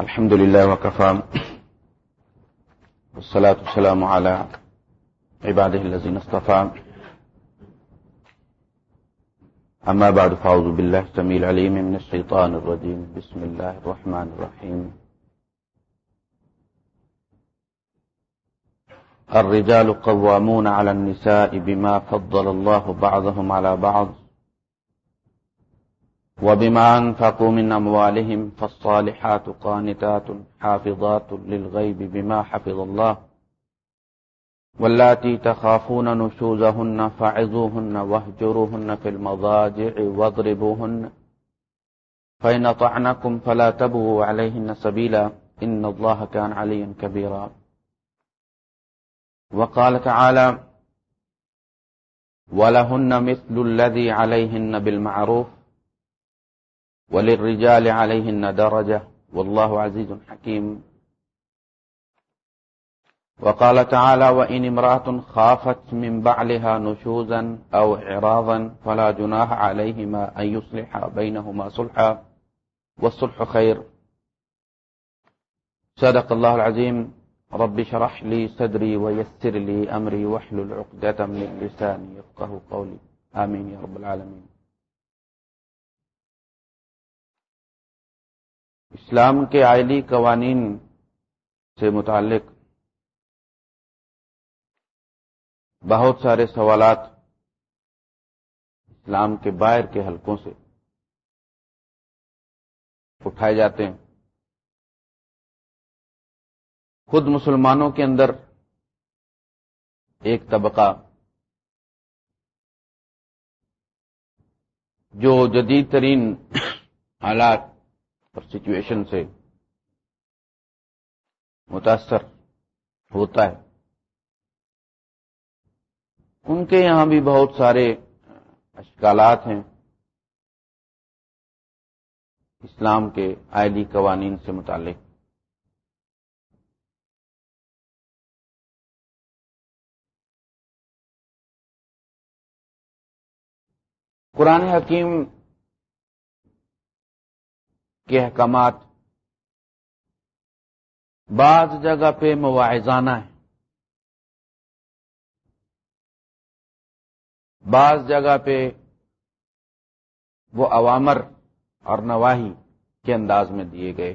الحمد لله وكفى. والصلاة والسلام على عباده الذين اصطفى. أما بعد، فأعوذ بالله السميع العليم من الشيطان الرجيم. بسم الله الرحمن الرحيم. الرجال قوامون على النساء بما فضل الله بعضهم على بعض. وبما أنفقوا من أموالهم فالصالحات قانتات حافظات للغيب بما حفظ الله واللاتي تخافون نشوزهن فعظوهن واهجروهن في المضاجع واضربوهن فإن طعنكم فلا تبغوا عليهن سبيلا إن الله كان عليا كبيرا وقال تعالى ولهن مثل الذي عليهن بالمعروف وللرجال عليهن درجة والله عزيز حكيم. وقال تعالى وإن امرأة خافت من بعلها نشوزا أو عراضا فلا جناح عليهما أن يصلح بينهما صلحا والصلح خير. صدق الله العظيم. رب شرح لي صدري ويسر لي أمري وحل العقدة من لساني يفقه قولي. آمين يا رب العالمين. اسلام کے آئلی قوانین سے متعلق بہت سارے سوالات اسلام کے باہر کے حلقوں سے اٹھائے جاتے ہیں۔ خود مسلمانوں کے اندر ایک طبقہ جو جدید ترین حالات اور سچویشن سے متاثر ہوتا ہے۔ ان کے یہاں بھی بہت سارے اشکالات ہیں۔ اسلام کے آئلی قوانین سے متعلق۔ قرآن حکیم کے احکامات بعض جگہ پہ مواعظانہ ہے بعض جگہ پہ وہ عوامر اور نواحی کے انداز میں دیے گئے۔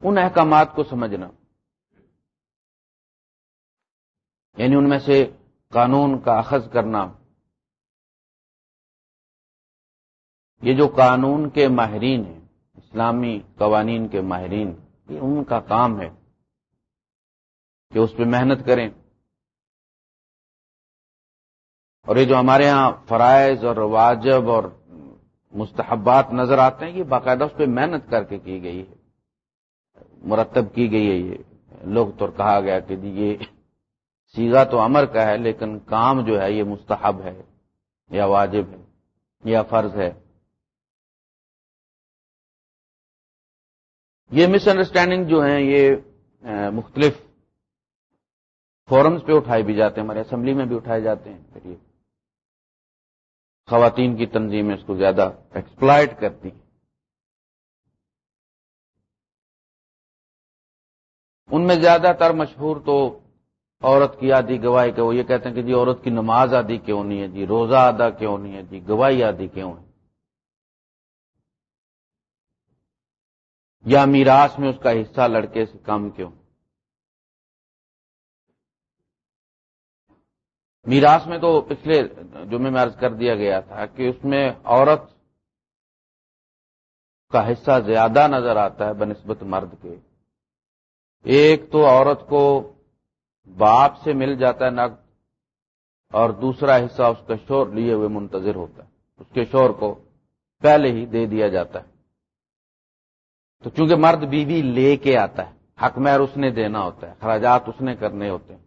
ان احکامات کو سمجھنا۔ یعنی ان میں سے قانون کا اخذ کرنا۔ یہ جو قانون کے ماہرین ہیں، اسلامی قوانین کے ماہرین، یہ ان کا کام ہے کہ اس پہ محنت کریں۔ اور یہ جو ہمارے ہاں فرائض اور واجب اور مستحبات نظر آتے ہیں، یہ باقاعدہ اس پہ محنت کر کے کی گئی ہے۔ مرتب کی گئی ہے یہ۔ لوگ تو کہا گیا کہ جی یہ سیگا تو امر کا ہے، لیکن کام جو ہے، یہ مستحب ہے یا واجب ہے یا فرض ہے۔ یہ مس انڈرسٹینڈنگ جو ہیں، یہ مختلف فورمز پہ اٹھائے بھی جاتے ہیں، ہمارے اسمبلی میں بھی اٹھائے جاتے ہیں۔ پھر یہ خواتین کی تنظیمیں اس کو زیادہ ایکسپلائٹ کرتی ہیں۔ ان میں زیادہ تر مشہور تو عورت کی آدھی گواہی کہ وہ یہ کہتے ہیں کہ جی عورت کی نماز آدھی کیوں نہیں ہے جی روزہ آدھا کیوں نہیں ہے جی گواہی آدھی کیوں ہے؟ یا میراث میں اس کا حصہ لڑکے سے کم کیوں؟ میراث میں تو پچھلے جمعے میں عرض کر دیا گیا تھا کہ اس میں عورت کا حصہ زیادہ نظر آتا ہے بنسبت مرد کے۔ ایک تو عورت کو باپ سے مل جاتا ہے نقد اور دوسرا حصہ اس کا شور لیے ہوئے منتظر ہوتا ہے۔ اس کے شور کو پہلے ہی دے دیا جاتا ہے۔ تو چونکہ مرد بیوی لے کے آتا ہے، حق مہر اس نے دینا ہوتا ہے خراجات اس نے کرنے ہوتے ہیں۔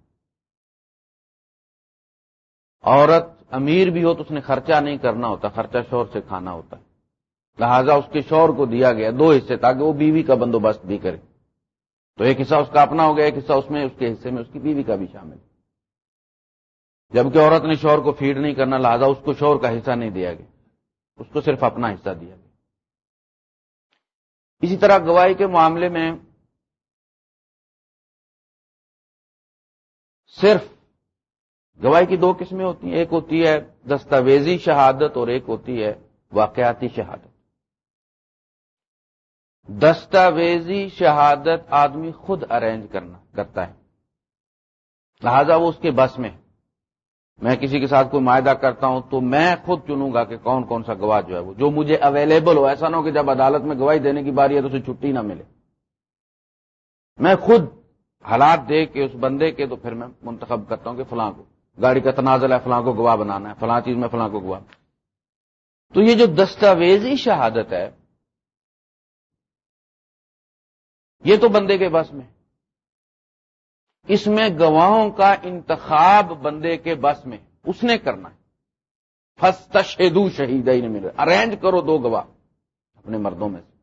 عورت امیر بھی ہو تو اس نے خرچہ نہیں کرنا ہوتا، خرچہ شور سے کھانا ہوتا ہے۔ لہذا اس کے شور کو دیا گیا دو حصے تاکہ وہ بیوی کا بندوبست بھی کرے۔ تو ایک حصہ اس کا اپنا ہو گیا، ایک حصہ اس میں، اس کے حصے میں اس کی بیوی کا بھی شامل۔ جبکہ عورت نے شور کو فیڈ نہیں کرنا، لہذا اس کو شور کا حصہ نہیں دیا گیا، اس کو صرف اپنا حصہ دیا گیا۔ اسی طرح گواہی کے معاملے میں صرف گواہی کی دو قسمیں ہوتی ہیں، ایک ہوتی ہے دستاویزی شہادت اور ایک ہوتی ہے واقعاتی شہادت۔ دستاویزی شہادت آدمی خود ارینج کرنا، کرتا ہے۔ لہذا وہ اس کے بس میں میں کسی کے ساتھ کوئی معاہدہ کرتا ہوں تو میں خود چنوں گا کہ کون کون سا گواہ جو ہے وہ جو مجھے اویلیبل ہو۔ ایسا نہ ہو کہ جب عدالت میں گواہی دینے کی باری ہے تو اسے چھٹی نہ ملے۔ میں خود حالات دیکھ کے اس بندے کے تو پھر میں منتخب کرتا ہوں کہ فلاں کو گاڑی کا تنازل ہے، فلاں کو گواہ بنانا ہے، فلاں چیز میں فلاں کو گواہ تو یہ جو دستاویزی شہادت ہے، یہ تو بندے کے بس میں۔ اس میں گواہوں کا انتخاب بندے کے بس میں، اس نے کرنا ہے۔ فسٹ شہدو شہید ہی نہیں ملے ارینج کرو دو گواہ اپنے مردوں میں سے۔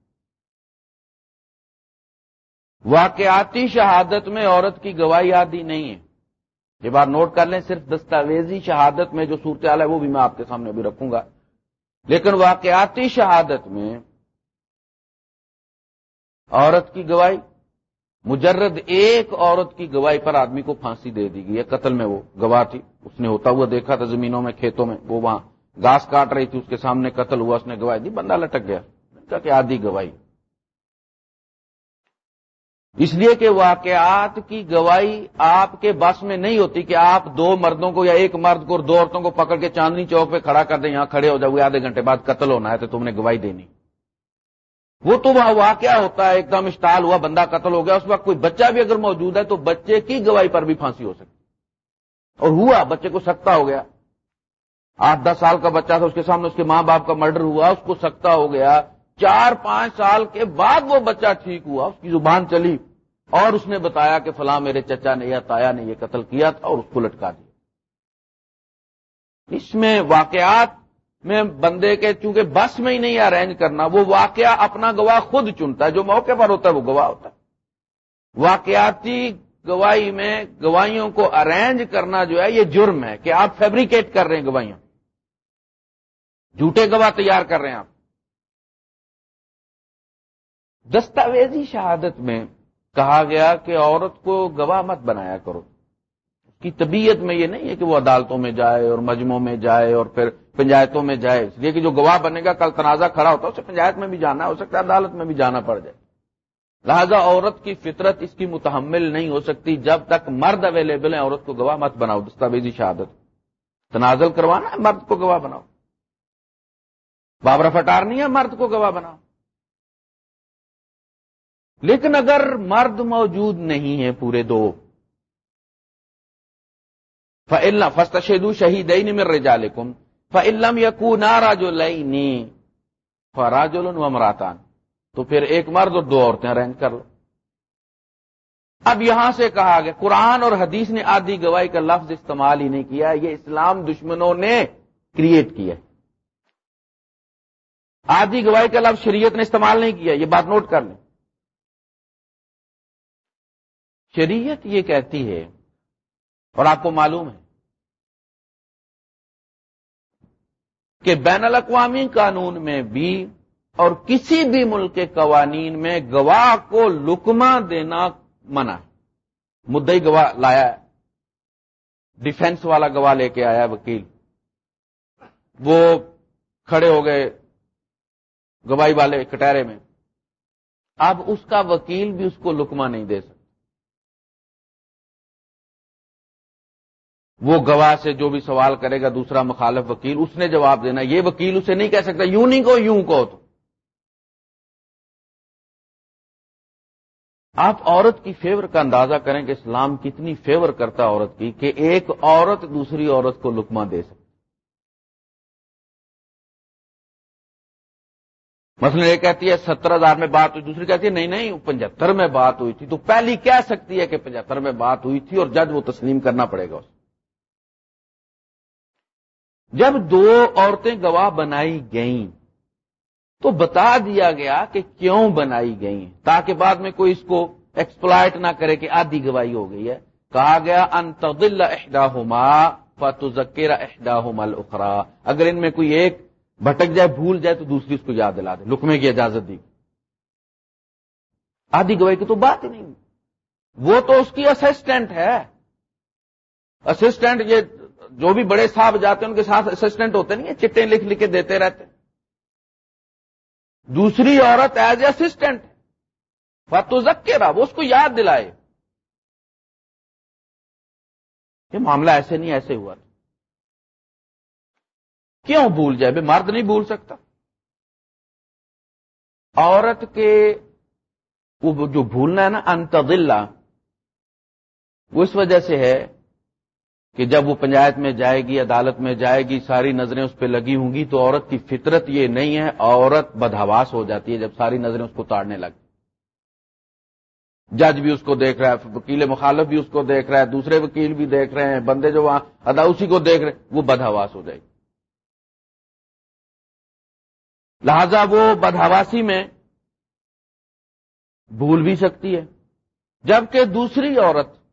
واقعاتی شہادت میں عورت کی گواہی آدھی نہیں ہے۔ یہ بات نوٹ کر لیں، صرف دستاویزی شہادت میں جو صورتحال ہے، وہ بھی میں آپ کے سامنے بھی رکھوں گا۔ لیکن واقعاتی شہادت میں عورت کی گواہی مجرد ایک عورت کی گواہی پر آدمی کو پھانسی دے دی گئی قتل میں وہ گواہ تھی۔ اس نے ہوتا ہوا دیکھا تھا زمینوں میں، کھیتوں میں۔ وہ وہاں گاس کاٹ رہی تھی، اس کے سامنے قتل ہوا، اس نے گواہی دی۔ بندہ لٹک گیا۔ کہ آدھی گواہی۔ اس لیے کہ واقعات کی گواہی آپ کے بس میں نہیں ہوتی کہ آپ دو مردوں کو یا ایک مرد کو اور دو عورتوں کو پکڑ کے چاندنی چوک پہ کھڑا کر دیں، یہاں کھڑے ہو جاؤ آدھے گھنٹے بعد قتل ہونا ہے تو تم نے گواہی دینی۔ وہ تو وہاں واقعہ ہوتا ہے، ایک دم اسٹال ہوا، بندہ قتل ہو گیا، اس وقت کوئی بچہ بھی اگر موجود ہے تو بچے کی گواہی پر بھی پھانسی ہو سکتی اور ہوا، بچے کو سکتا ہو گیا۔ آٹھ دس سال کا بچہ تھا، اس کے سامنے اس کے ماں باپ کا مرڈر ہوا، اس کو سکتا ہو گیا۔ چار پانچ سال کے بعد وہ بچہ ٹھیک ہوا، اس کی زبان چلی۔ اور اس نے بتایا کہ فلاں میرے چچا نے یا تایا نے یہ قتل کیا تھا اور اس کو لٹکا دیا۔ اس میں واقعات میں بندے کے چونکہ بس میں ہی نہیں ارینج کرنا، وہ واقعہ اپنا گواہ خود چنتا ہے، جو موقع پر ہوتا ہے وہ گواہ ہوتا ہے۔ واقعاتی گواہی میں گواہیوں کو ارینج کرنا جو ہے، یہ جرم ہے کہ آپ فیبریکیٹ کر رہے ہیں گواہیاں۔ جھوٹے گواہ تیار کر رہے ہیں آپ۔ دستاویزی شہادت میں کہا گیا کہ عورت کو گواہ مت بنایا کرو۔ کی طبیعت میں یہ نہیں ہے کہ وہ عدالتوں میں جائے اور مجموعوں میں جائے اور پھر پنچایتوں میں جائے۔ اس لیے کہ جو گواہ بنے گا، کل تنازع کھڑا ہوتا ہے، اسے پنچایت میں بھی جانا ہو سکتا ہے عدالت میں بھی جانا پڑ جائے۔ لہذا عورت کی فطرت اس کی متحمل نہیں ہو سکتی جب تک مرد اویلیبل ہے عورت کو گواہ مت بناؤ، دستاویزی شہادت۔ تنازل کروانا ہے، مرد کو گواہ بناؤ۔ بابرا فٹار نہیں ہے، مرد کو گواہ بناؤ۔ لیکن اگر مرد موجود نہیں ہے پورے دو فعلنا فسٹ شہید شہید مر رجا فعلم یقو نارا فراج و تو پھر ایک مرد اور دو عورتیں ارینج کر لو۔ اب یہاں سے کہا گیا، قرآن اور حدیث نے آدھی گواہی کا لفظ استعمال ہی نہیں کیا، یہ اسلام دشمنوں نے کریٹ کیا آدھی گواہی کا لفظ شریعت نے استعمال نہیں کیا، یہ بات نوٹ کر لیں۔ شریعت یہ کہتی ہے اور آپ کو معلوم ہے کہ بین الاقوامی قانون میں بھی اور کسی بھی ملک کے قوانین میں گواہ کو لکما دینا منع ہے۔ مدئی گواہ لایا ہے۔ ڈیفینس والا گواہ لے کے آیا وکیل۔ وہ کھڑے ہو گئے گواہی والے کٹہرے میں۔ اب اس کا وکیل بھی اس کو لکما نہیں دے سکتا۔ وہ گواہ سے جو بھی سوال کرے گا دوسرا مخالف وکیل، اس نے جواب دینا، یہ وکیل اسے نہیں کہہ سکتا، یوں نہیں کو یوں کو تو آپ عورت کی فیور کا اندازہ کریں کہ اسلام کتنی فیور کرتا ہے عورت کی کہ ایک عورت دوسری عورت کو لکما دے سکتی۔ مثلا یہ کہتی ہے، ستر ہزار میں بات ہوئی، دوسری کہتی ہے، نہیں نہیں، پچہتر میں بات ہوئی تھی۔ تو پہلی کہہ سکتی ہے کہ پچہتر میں بات ہوئی تھی اور جج وہ تسلیم کرنا پڑے گا اسے جب دو عورتیں گواہ بنائی گئیں تو بتا دیا گیا کہ کیوں بنائی گئی تاکہ بعد میں کوئی اس کو ایکسپلائٹ نہ کرے کہ آدھی گواہی ہو گئی ہے۔ کہا گیا انتدل احدا ہوما فتو احدا ہومل اگر ان میں کوئی ایک بھٹک جائے، بھول جائے، تو دوسری اس کو یاد دلا دے۔ لکمے کی اجازت دی۔ آدھی گواہی کی تو بات ہی نہیں۔ وہ تو اس کی اسسٹنٹ ہے۔ اسسٹنٹ یہ جو بھی بڑے صاحب جاتے ہیں، ان کے ساتھ اسسٹنٹ ہوتے نہیں ہیں چٹے لکھ لکھ کے دیتے رہتے دوسری عورت ایز اے اسسٹنٹ فتو کے وہ اس کو یاد دلائے۔ یہ معاملہ ایسے نہیں ایسے ہوا کیوں بھول جائے؟ بے مرد نہیں بھول سکتا۔ عورت کے وہ جو بھولنا ہے نا، انتظلہ، وہ اس وجہ سے ہے کہ جب وہ پنچایت میں جائے گی، عدالت میں جائے گی، ساری نظریں اس پہ لگی ہوں گی تو عورت کی فطرت یہ نہیں ہے، عورت بدہواس ہو جاتی ہے جب ساری نظریں اس کو تاڑنے لگتی جج بھی اس کو دیکھ رہا ہے، وکیل مخالف بھی اس کو دیکھ رہا ہے، دوسرے وکیل بھی دیکھ رہے ہیں، بندے جو وہاں ادا اسی کو دیکھ رہے ہیں، وہ بدہواس ہو جائے گی۔ لہذا وہ بدہواسی میں بھول بھی سکتی ہے۔ جبکہ دوسری عورت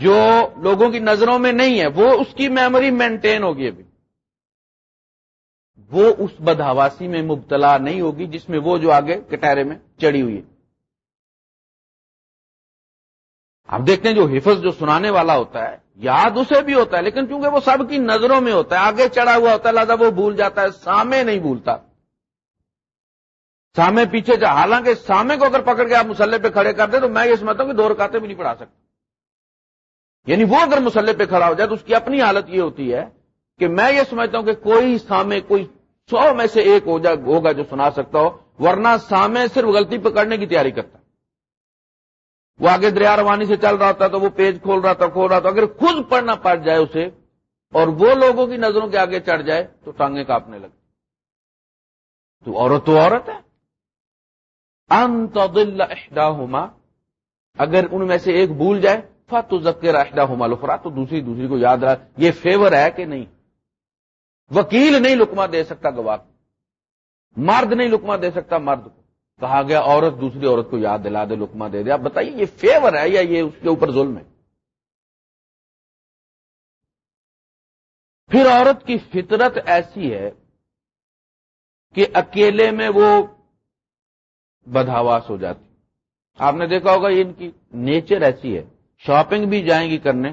جو لوگوں کی نظروں میں نہیں ہے، وہ اس کی میموری مینٹین ہوگی ابھی۔ وہ اس بدہواسی میں مبتلا نہیں ہوگی جس میں وہ جو آگے کٹہرے میں چڑی ہوئی ہے۔ آپ دیکھتے ہیں جو حفظ جو سنانے والا ہوتا ہے، یاد اسے بھی ہوتا ہے، لیکن کیونکہ وہ سب کی نظروں میں ہوتا ہے، آگے چڑھا ہوا ہوتا ہے، لہٰذا وہ بھول جاتا ہے سامے نہیں بھولتا۔ سامے پیچھے جا، حالانکہ سامے کو اگر پکڑ کے آپ مسلح پہ کھڑے کر دیں تو میں یہ سمجھتا ہوں کہ دو رکاتے بھی نہیں پڑھا سکتا۔ یعنی وہ اگر مسلح پہ کھڑا ہو جائے تو اس کی اپنی حالت یہ ہوتی ہے کہ میں یہ سمجھتا ہوں کہ کوئی سامے کوئی سو میں سے ایک ہوگا جو سنا سکتا ہو، ورنہ سامے صرف غلطی پکڑنے کی تیاری کرتا وہ آگے دریا روانی سے چل رہا تھا تو وہ پیج کھول رہا تھا، کھول رہا تھا۔ اگر خود پڑھنا پڑ جائے اسے اور وہ لوگوں کی نظروں کے آگے چڑھ جائے تو ٹانگیں کاپنے لگے تو عورت تو عورت ہے۔ انت احداہما، اگر ان میں سے ایک بھول جائے تو ذکر احدہ ہوما تو دوسری دوسری کو یاد رہا یہ فیور ہے کہ نہیں؟ وکیل نہیں لکما دے سکتا گواہ مرد نہیں لکما دے سکتا مرد کو۔ کہا گیا، عورت دوسری عورت کو یاد دلا دے لکما دے دے۔ آپ بتائیے، یہ فیور ہے یا یہ اس کے اوپر ظلم ہے؟ پھر عورت کی فطرت ایسی ہے کہ اکیلے میں وہ بدہواس ہو جاتی۔ آپ نے دیکھا ہوگا ان کی نیچر ایسی ہے۔ شاپنگ بھی جائیں گی کرنے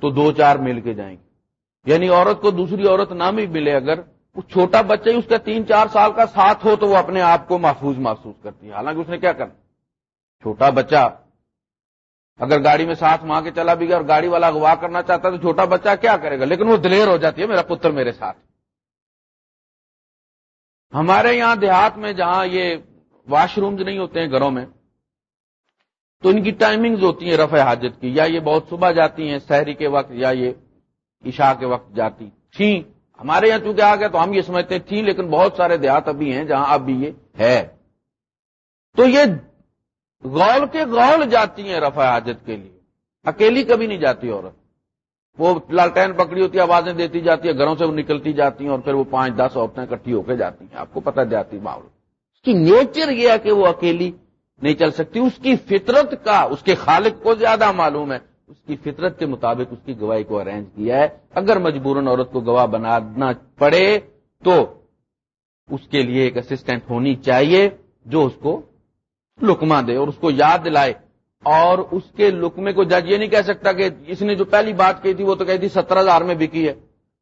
تو دو چار مل کے جائیں گی۔ یعنی عورت کو دوسری عورت نہ بھی ملے اگر وہ چھوٹا بچہ ہی اس کا تین چار سال کا ساتھ ہو تو وہ اپنے آپ کو محفوظ محسوس کرتی ہے۔ حالانکہ اس نے کیا کرنا؟ چھوٹا بچہ اگر گاڑی میں ساتھ ماں کے چلا بھی گیا اور گاڑی والا اغوا کرنا چاہتا تو چھوٹا بچہ کیا کرے گا؟ لیکن وہ دلیر ہو جاتی ہے، میرا پتر میرے ساتھ۔ ہمارے یہاں دیہات میں جہاں یہ واش رومز نہیں ہوتے ہیں گھروں میں تو ان کی ٹائمنگز ہوتی ہیں رفع حاجت کی، یا یہ بہت صبح جاتی ہیں شہری کے وقت یا یہ عشاء کے وقت جاتی تھیں ہمارے یہاں چونکہ آ گیا تو ہم یہ سمجھتے تھیں، لیکن بہت سارے دیہات ابھی ہیں جہاں اب بھی یہ ہے۔ تو یہ غول کے غول جاتی ہیں رفع حاجت کے لیے۔ اکیلی کبھی نہیں جاتی عورت۔ وہ لالٹین پکڑی ہوتی ہے، آوازیں دیتی جاتی ہے، گھروں سے وہ نکلتی جاتی ہیں اور پھر وہ پانچ دس عورتیں اکٹھی ہو کے جاتی ہیں۔ آپ کو پتہ جاتی معاملہ اس کی نیچر یہ ہے کہ وہ اکیلی نہیں چل سکتی۔ اس کی فطرت کا، اس کے خالق کو زیادہ معلوم ہے۔ اس کی فطرت کے مطابق اس کی گواہی کو ارینج کیا ہے۔ اگر مجبوراً عورت کو گواہ بنانا پڑے تو اس کے لیے ایک اسسٹنٹ ہونی چاہیے جو اس کو لکما دے اور اس کو یاد دلائے۔ اور اس کے لکمے کو جج یہ نہیں کہہ سکتا کہ اس نے جو پہلی بات کی تھی وہ تو کہی تھی ستر ہزار میں بکی ہے۔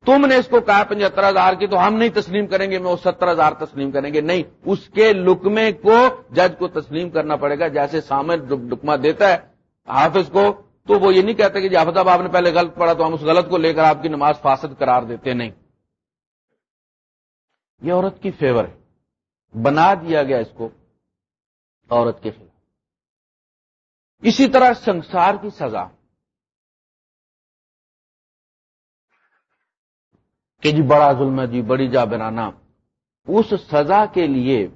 تم نے اس کو کہا پچہتر ہزار کی، تو ہم نہیں تسلیم کریں گے، میں وہ ستر ہزار تسلیم کریں گے۔ نہیں، اس کے لکمے کو جج کو تسلیم کرنا پڑے گا، جیسے سامنے لکما دیتا ہے حافظ کو، تو وہ یہ نہیں کہتے کہ جی آپ نے پہلے غلط پڑھا تو ہم اس غلط کو لے کر آپ کی نماز فاسد قرار دیتے، نہیں۔ یہ عورت کی فیور ہے۔ بنا دیا گیا اس کو عورت کے خلاف۔ اسی طرح سنسار کی سزا۔ کہ جی بڑا ظلم ہے جی بڑی جا بنانا اس سزا کے لیے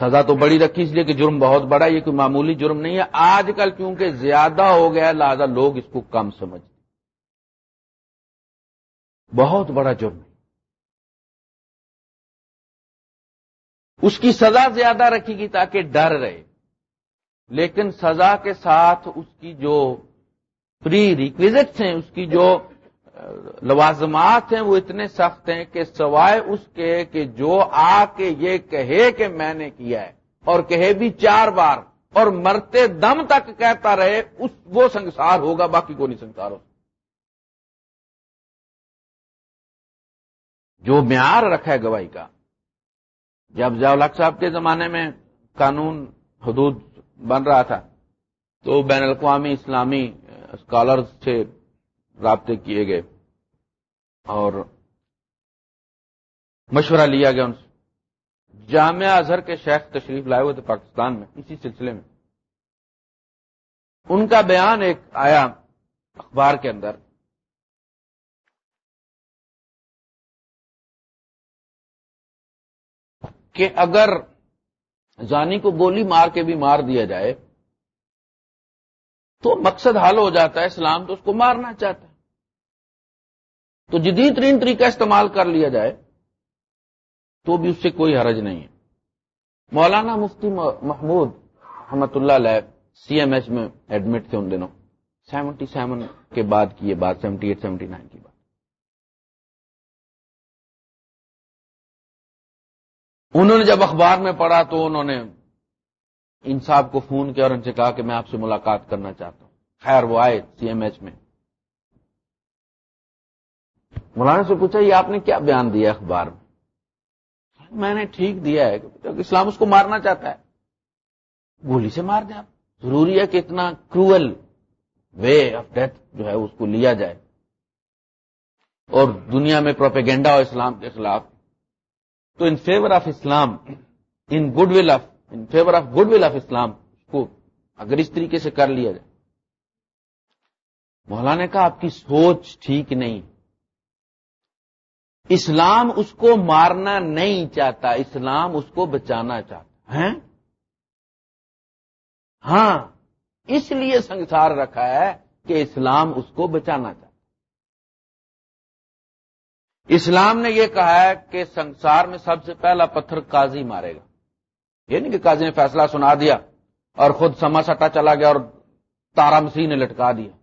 سزا تو بڑی رکھی، اس لیے کہ جرم بہت بڑا یہ کوئی معمولی جرم نہیں ہے۔ آج کل کیونکہ زیادہ ہو گیا لہذا لوگ اس کو کم سمجھتے بہت بڑا جرم ہے۔ اس کی سزا زیادہ رکھی گی تاکہ ڈر رہے۔ لیکن سزا کے ساتھ اس کی جو پری ریکویزٹس ہیں، اس کی جو لوازمات ہیں، وہ اتنے سخت ہیں کہ سوائے اس کے کہ جو آ کے یہ کہے کہ میں نے کیا ہے اور کہے بھی چار بار اور مرتے دم تک کہتا رہے، اس وہ سنسار ہوگا، باقی کو نہیں سنسار ہو جو معیار رکھا ہے گواہی کا جب ضیاء صاحب کے زمانے میں قانون حدود بن رہا تھا، تو بین الاقوامی اسلامی اسکالر سے رابطے کیے گئے۔ اور مشورہ لیا گیا ان سے۔ جامعہ اظہر کے شیخ تشریف لائے ہوئے تھے پاکستان میں، اسی سلسلے میں۔ ان کا بیان ایک آیا اخبار کے اندر۔ کہ اگر زانی کو گولی مار کے بھی مار دیا جائے، تو مقصد حل ہو جاتا ہے، اسلام تو اس کو مارنا چاہتا ہے۔ تو جدید ترین طریقہ استعمال کر لیا جائے تو بھی اس سے کوئی حرج نہیں ہے۔ مولانا مفتی محمود رحمت اللہ علیہ سی ایم ایچ میں ایڈمٹ تھے ان دنوں۔ سیونٹی سیون کے بعد کی یہ بات، سیونٹی ایٹ، سیونٹی نائن کی بات۔ انہوں نے جب اخبار میں پڑھا تو انہوں نے ان صاحب کو فون کیا اور ان سے کہا کہ میں آپ سے ملاقات کرنا چاہتا ہوں۔ خیر، وہ آئے سی ایم ایچ میں۔ مولانا سے پوچھا، یہ آپ نے کیا بیان دیا اخبار میں؟ میں نے ٹھیک دیا ہے۔ اسلام اس کو مارنا چاہتا ہے۔ گولی سے مار دیں آپ۔ ضروری ہے کہ اتنا کروئل وے آف ڈیتھ جو ہے اس کو لیا جائے۔ اور دنیا میں پروپیگنڈا ہو اسلام کے خلاف۔ تو in favour of Islam in goodwill of in favour of goodwill of Islam کو اگر اس طریقے سے کر لیا جائے۔ مولانا نے کہا، آپ کی سوچ ٹھیک نہیں۔ اسلام اس کو مارنا نہیں چاہتا، اسلام اس کو بچانا چاہتا ہے ہاں اس لیے سنسار رکھا ہے کہ اسلام اس کو بچانا چاہتا۔ اسلام نے یہ کہا ہے کہ سنسار میں سب سے پہلا پتھر قاضی مارے گا۔ یہ نہیں کہ قاضی نے فیصلہ سنا دیا اور خود سما سٹا چلا گیا اور تارا مسیح نے لٹکا دیا۔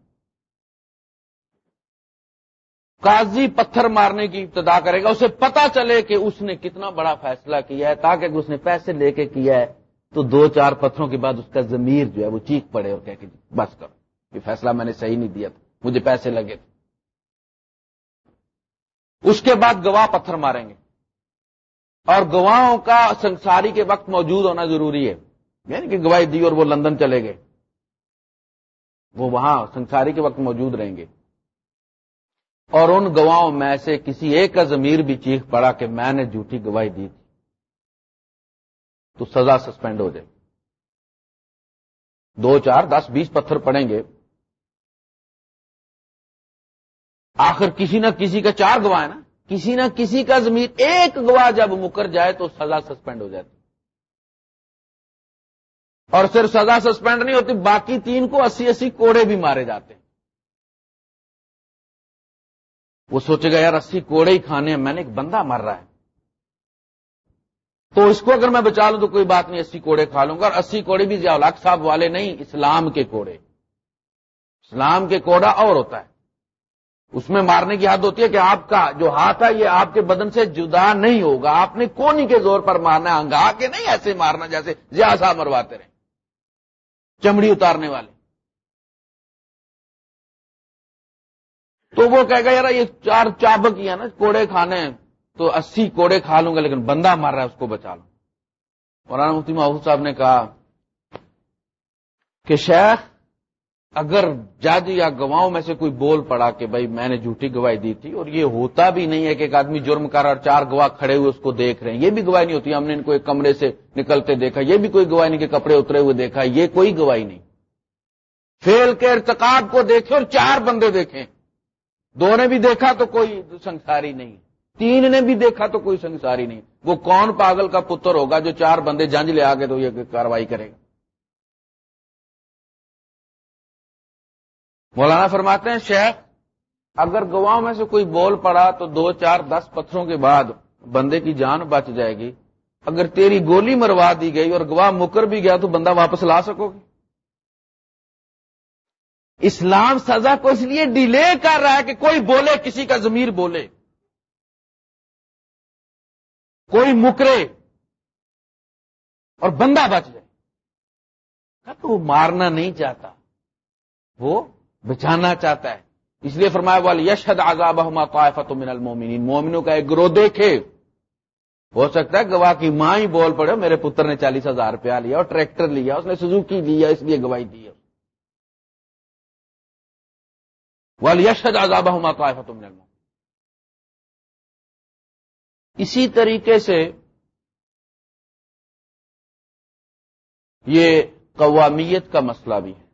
قاضی پتھر مارنے کی ابتدا کرے گا، اسے پتا چلے کہ اس نے کتنا بڑا فیصلہ کیا ہے، تاکہ اس نے پیسے لے کے کیا ہے، تو دو چار پتھروں کے بعد اس کا ضمیر جو ہے وہ چیخ پڑے اور کہ بس کرو۔ یہ فیصلہ میں نے صحیح نہیں دیا تھا، مجھے پیسے لگے تھے۔ اس کے بعد گواہ پتھر ماریں گے۔ اور گواہوں کا سنساری کے وقت موجود ہونا ضروری ہے۔ یعنی کہ گواہی دی اور وہ لندن چلے گئے۔ وہ وہاں سنساری کے وقت موجود رہیں گے۔ اور ان گواہوں میں سے کسی ایک کا ضمیر بھی چیخ پڑا کہ میں نے جھوٹی گواہی دی تھی۔ تو سزا سسپینڈ ہو جائے۔ دو چار دس بیس پتھر پڑیں گے۔ آخر کسی نہ کسی کا چار گواہ ہے نا۔ کسی نہ کسی کا ضمیر ایک گواہ جب مکر جائے تو سزا سسپینڈ ہو جاتی۔ اور صرف سزا سسپینڈ نہیں ہوتی، باقی تین کو اسی اسی کوڑے بھی مارے جاتے ہیں۔ وہ سوچے گا، یار، اسی کوڑے ہی کھانے ہیں، میں نے ایک بندہ مر رہا ہے. تو اس کو اگر میں بچا لوں تو کوئی بات نہیں، اسی کوڑے کھا لوں گا اور اسی کوڑے بھی ضیاء الق صاحب والے نہیں، اسلام کے کوڑے۔ اسلام کے کوڑا اور ہوتا ہے۔ اس میں مارنے کی حد ہوتی ہے کہ آپ کا جو ہاتھ ہے، یہ آپ کے بدن سے جدا نہیں ہوگا۔ آپ نے کونی کے زور پر مارنا ہے انگا کے نہیں ایسے مارنا جیسے ضیاء صاحب مرواتے رہے۔ چمڑی اتارنے والے۔ تو وہ کہے گا یار یہ چار چابک ہی ہے نا، کوڑے کھانے تو اسی کوڑے کھا لوں گا، لیکن بندہ مار رہا ہے، اس کو بچا لوں۔ مولانا مفتی محفوظ صاحب نے کہا کہ شیخ، اگر جج یا گواہوں میں سے کوئی بول پڑا کہ بھائی میں نے جھوٹی گواہی دی تھی، اور یہ ہوتا بھی نہیں ہے کہ ایک آدمی جرم کر اور چار گواہ کھڑے ہوئے اس کو دیکھ رہے ہیں، یہ بھی گواہی نہیں ہوتی۔ ہم نے ان کو ایک کمرے سے نکلتے دیکھا، یہ بھی کوئی گواہی نہیں کہ کپڑے اترے ہوئے دیکھا، یہ کوئی گواہی نہیں۔ فیل کے ارتقاب کو دیکھے اور چار بندے دیکھیں۔ دو نے بھی دیکھا تو کوئی سنساری نہیں۔ تین نے بھی دیکھا تو کوئی سنساری نہیں۔ وہ کون پاگل کا پتر ہوگا جو چار بندے جنج لے آگے تو یہ کاروائی کرے گا؟ مولانا فرماتے ہیں، شیخ، اگر گواہوں میں سے کوئی بول پڑا تو دو، چار، دس پتھروں کے بعد بندے کی جان بچ جائے گی۔ اگر تیری گولی مروا دی گئی اور گواہ مکر بھی گیا تو بندہ واپس لا سکو گے؟ اسلام سزا کو اس لیے ڈیلے کر رہا ہے کہ کوئی بولے، کسی کا ضمیر بولے۔ کوئی مکرے اور بندہ بچ جائے۔ تو وہ مارنا نہیں چاہتا، وہ بچانا چاہتا ہے۔ اس لیے فرمایا والا یشد آزاب طائفت من المومنین مومنوں کا ایک گروہ دیکھے۔ ہو سکتا ہے گواہ کی ماں ہی بول پڑے، میرے پتر نے چالیس ہزار روپیہ لیا اور ٹریکٹر لیا، اس نے سزوکی لیا اس لیے گواہی دی والی یشد آزاب طائفت من المومنین اسی طریقے سے یہ قوامیت کا مسئلہ بھی ہے۔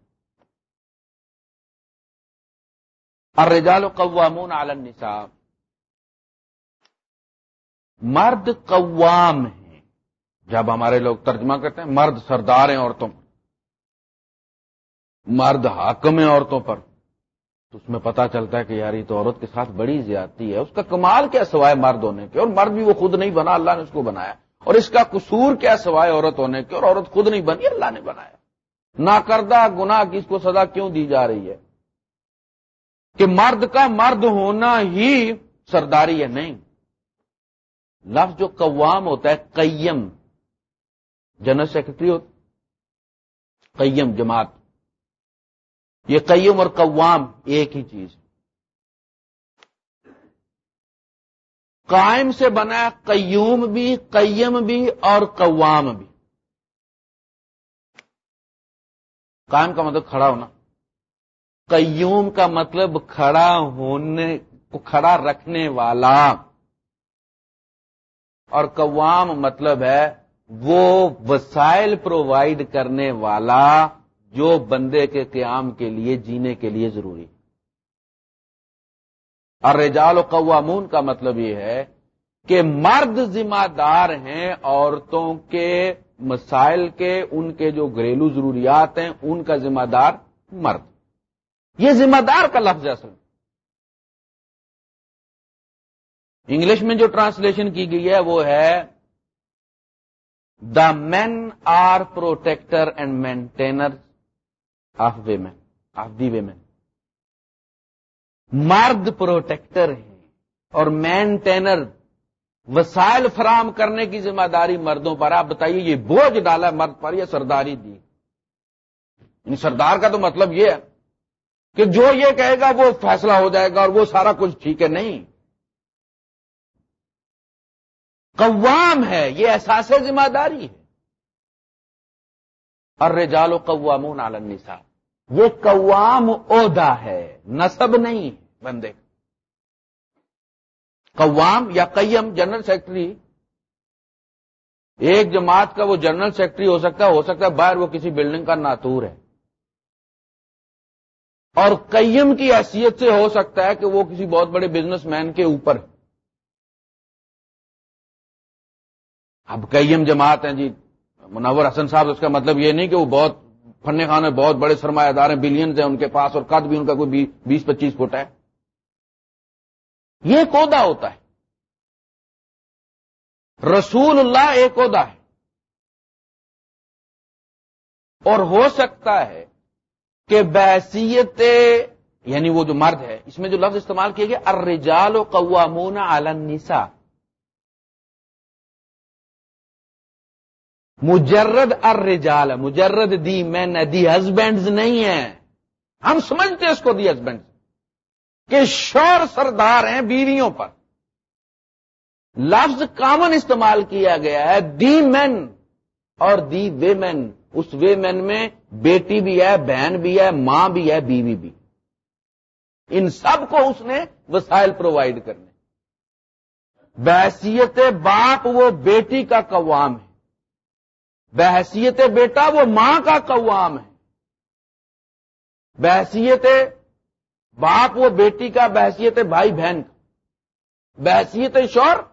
الرجال قوامون علی النساء۔ مرد قوام ہیں۔ جب ہمارے لوگ ترجمہ کرتے ہیں، مرد سردار ہیں عورتوں۔ پر مرد حاکم ہیں عورتوں پر۔ تو اس میں پتا چلتا ہے کہ یار یہ تو عورت کے ساتھ بڑی زیادتی ہے، اس کا کمال کیا سوائے مرد ہونے کے؟ اور مرد بھی وہ خود نہیں بنا، اللہ نے اس کو بنایا۔ اور اس کا قصور کیا سوائے عورت ہونے کے؟ اور عورت خود نہیں بنی، اللہ نے بنایا۔ نہ کردہ گنا کی اس کو سزا کیوں دی جا رہی ہے؟ کہ مرد کا مرد ہونا ہی سرداری ہے، نہیں۔ لفظ جو قوام ہوتا ہے، قیم۔ جنرل سیکرٹری ہوتا قیم جماعت۔ یہ قیم اور قوام ایک ہی چیز قائم سے بنا قیوم بھی، قیم بھی اور قوام بھی۔ قائم کا مطلب کھڑا ہونا۔ قیوم کا مطلب کھڑا ہونے کو کھڑا رکھنے والا۔ اور قوام مطلب ہے وہ وسائل پرووائڈ کرنے والا۔ جو بندے کے قیام کے لیے، جینے کے لیے ضروری۔ اور رجال و قوامون کا مطلب یہ ہے کہ مرد ذمہ دار ہیں عورتوں کے مسائل کے، ان کے جو گھریلو ضروریات ہیں، ان کا ذمہ دار مرد۔ یہ ذمہ دار کا لفظ ہے اصل۔ انگلش میں جو ٹرانسلیشن کی گئی ہے وہ ہے the men are protector and maintainer of women of the women مرد پروٹیکٹر ہیں اور مینٹینر وسائل فراہم کرنے کی ذمہ داری مردوں پر۔ آپ بتائیے، یہ بوجھ ڈالا ہے مرد پر یا سرداری دی؟ یعنی سردار کا تو مطلب یہ ہے کہ جو یہ کہے گا وہ فیصلہ ہو جائے گا اور وہ سارا کچھ ٹھیک ہے۔ نہیں۔ قوام ہے، یہ احساس ذمہ داری ہے۔ الرجال قوامون علی النساء۔ یہ قوام عہدہ ہے، نصب نہیں، بندے۔ قوام یا قیم، جنرل سیکرٹری ایک جماعت کا وہ جنرل سیکرٹری ہو سکتا ہے، ہو سکتا ہے باہر وہ کسی بلڈنگ کا ناتور ہے۔ اور قیم کی حیثیت سے ہو سکتا ہے کہ وہ کسی بہت بڑے بزنس مین کے اوپر۔ اب قیم جماعت ہیں جی منور حسن صاحب، اس کا مطلب یہ نہیں کہ وہ بہت فن خانے، بہت بڑے سرمایہ دار ہیں، بلینز ہیں، ان کے پاس اور قد بھی ان کا کوئی بیس، پچیس فٹ ہے۔ یہ کودا ہوتا ہے۔ رسول اللہ ایک عہدہ ہے۔ اور ہو سکتا ہے کہ بحثیت یعنی وہ جو مرد ہے، اس میں جو لفظ استعمال کیا گیا، الرجال و قوامون علی النساء۔ مجرد الرجال مجرد دی مین دی ہسبینڈز نہیں ہیں۔ ہم سمجھتے اس کو دی ہسبینڈ کہ شور سردار ہیں بیویوں پر۔ لفظ کامن استعمال کیا گیا ہے، دی مین اور دی ویمن اس ویمن میں بیٹی بھی ہے، بہن بھی ہے، ماں بھی ہے، بیوی بھی۔ ان سب کو اس نے وسائل پرووائڈ کرنے۔ بحثیت باپ وہ بیٹی کا قوام ہے۔ بحثیت بیٹا وہ ماں کا قوام ہے۔ بحثیت باپ وہ بیٹی کا، بحثیت بھائی بہن کا۔ بحثیت شور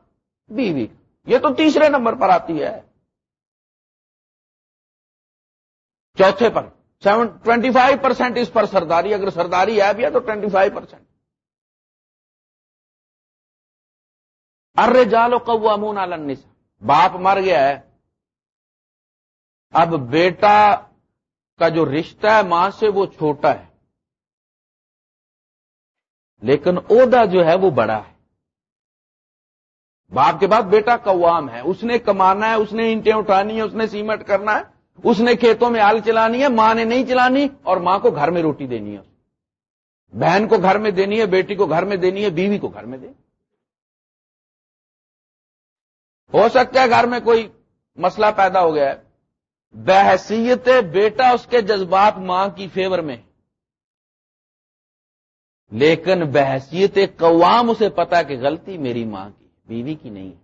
بیوی کا۔ یہ تو تیسرے نمبر پر آتی ہے۔ چوتھے پر۔ سیون، ٹوینٹی فائیو پرسینٹ اس پر سرداری، اگر سرداری ہے بھی ہے تو ٹوینٹی فائیو پرسینٹ ارے جالو قوامون النساء۔ باپ مر گیا ہے۔ اب بیٹا کا جو رشتہ ہے ماں سے وہ چھوٹا ہے۔ لیکن عہدہ جو ہے وہ بڑا ہے۔ باپ کے بعد بیٹا قوام ہے۔ اس نے کمانا ہے، اس نے اینٹیں اٹھانی ہے اس نے سیمنٹ کرنا ہے۔ اس نے کھیتوں میں آل چلانی ہے، ماں نے نہیں چلانی اور ماں کو گھر میں روٹی دینی ہے۔ بہن کو گھر میں دینی ہے، بیٹی کو گھر میں دینی ہے، بیوی کو گھر میں دینی ہو سکتا ہے گھر میں کوئی مسئلہ پیدا ہو گیا ہے۔ بحثیت بیٹا اس کے جذبات ماں کی فیور میں۔ لیکن بحثیت قوام اسے پتا کہ غلطی میری ماں کی بیوی کی نہیں۔ ہے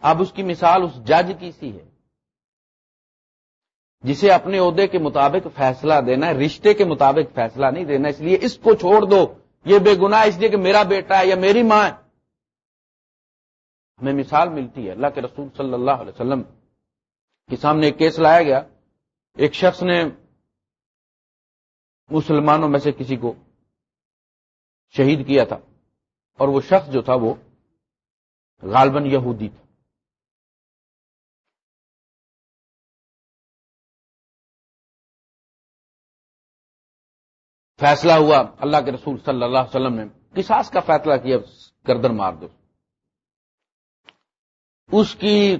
اب اس کی مثال اس جج کی سی ہے، جسے اپنے عہدے کے مطابق فیصلہ دینا ہے، رشتے کے مطابق فیصلہ نہیں دینا، اس لیے اس کو چھوڑ دو۔ یہ بے گناہ اس لیے کہ میرا بیٹا ہے یا میری ماں ہے۔ ہمیں مثال ملتی ہے، اللہ کے رسول صلی اللہ علیہ وسلم کے سامنے ایک کیس لایا گیا۔ ایک شخص نے مسلمانوں میں سے کسی کو شہید کیا تھا اور وہ شخص جو تھا وہ غالباً یہودی تھا۔ فیصلہ ہوا اللہ کے رسول صلی اللہ علیہ وسلم نے کساس کا فیصلہ کیا، گردن مار دو۔ اس کی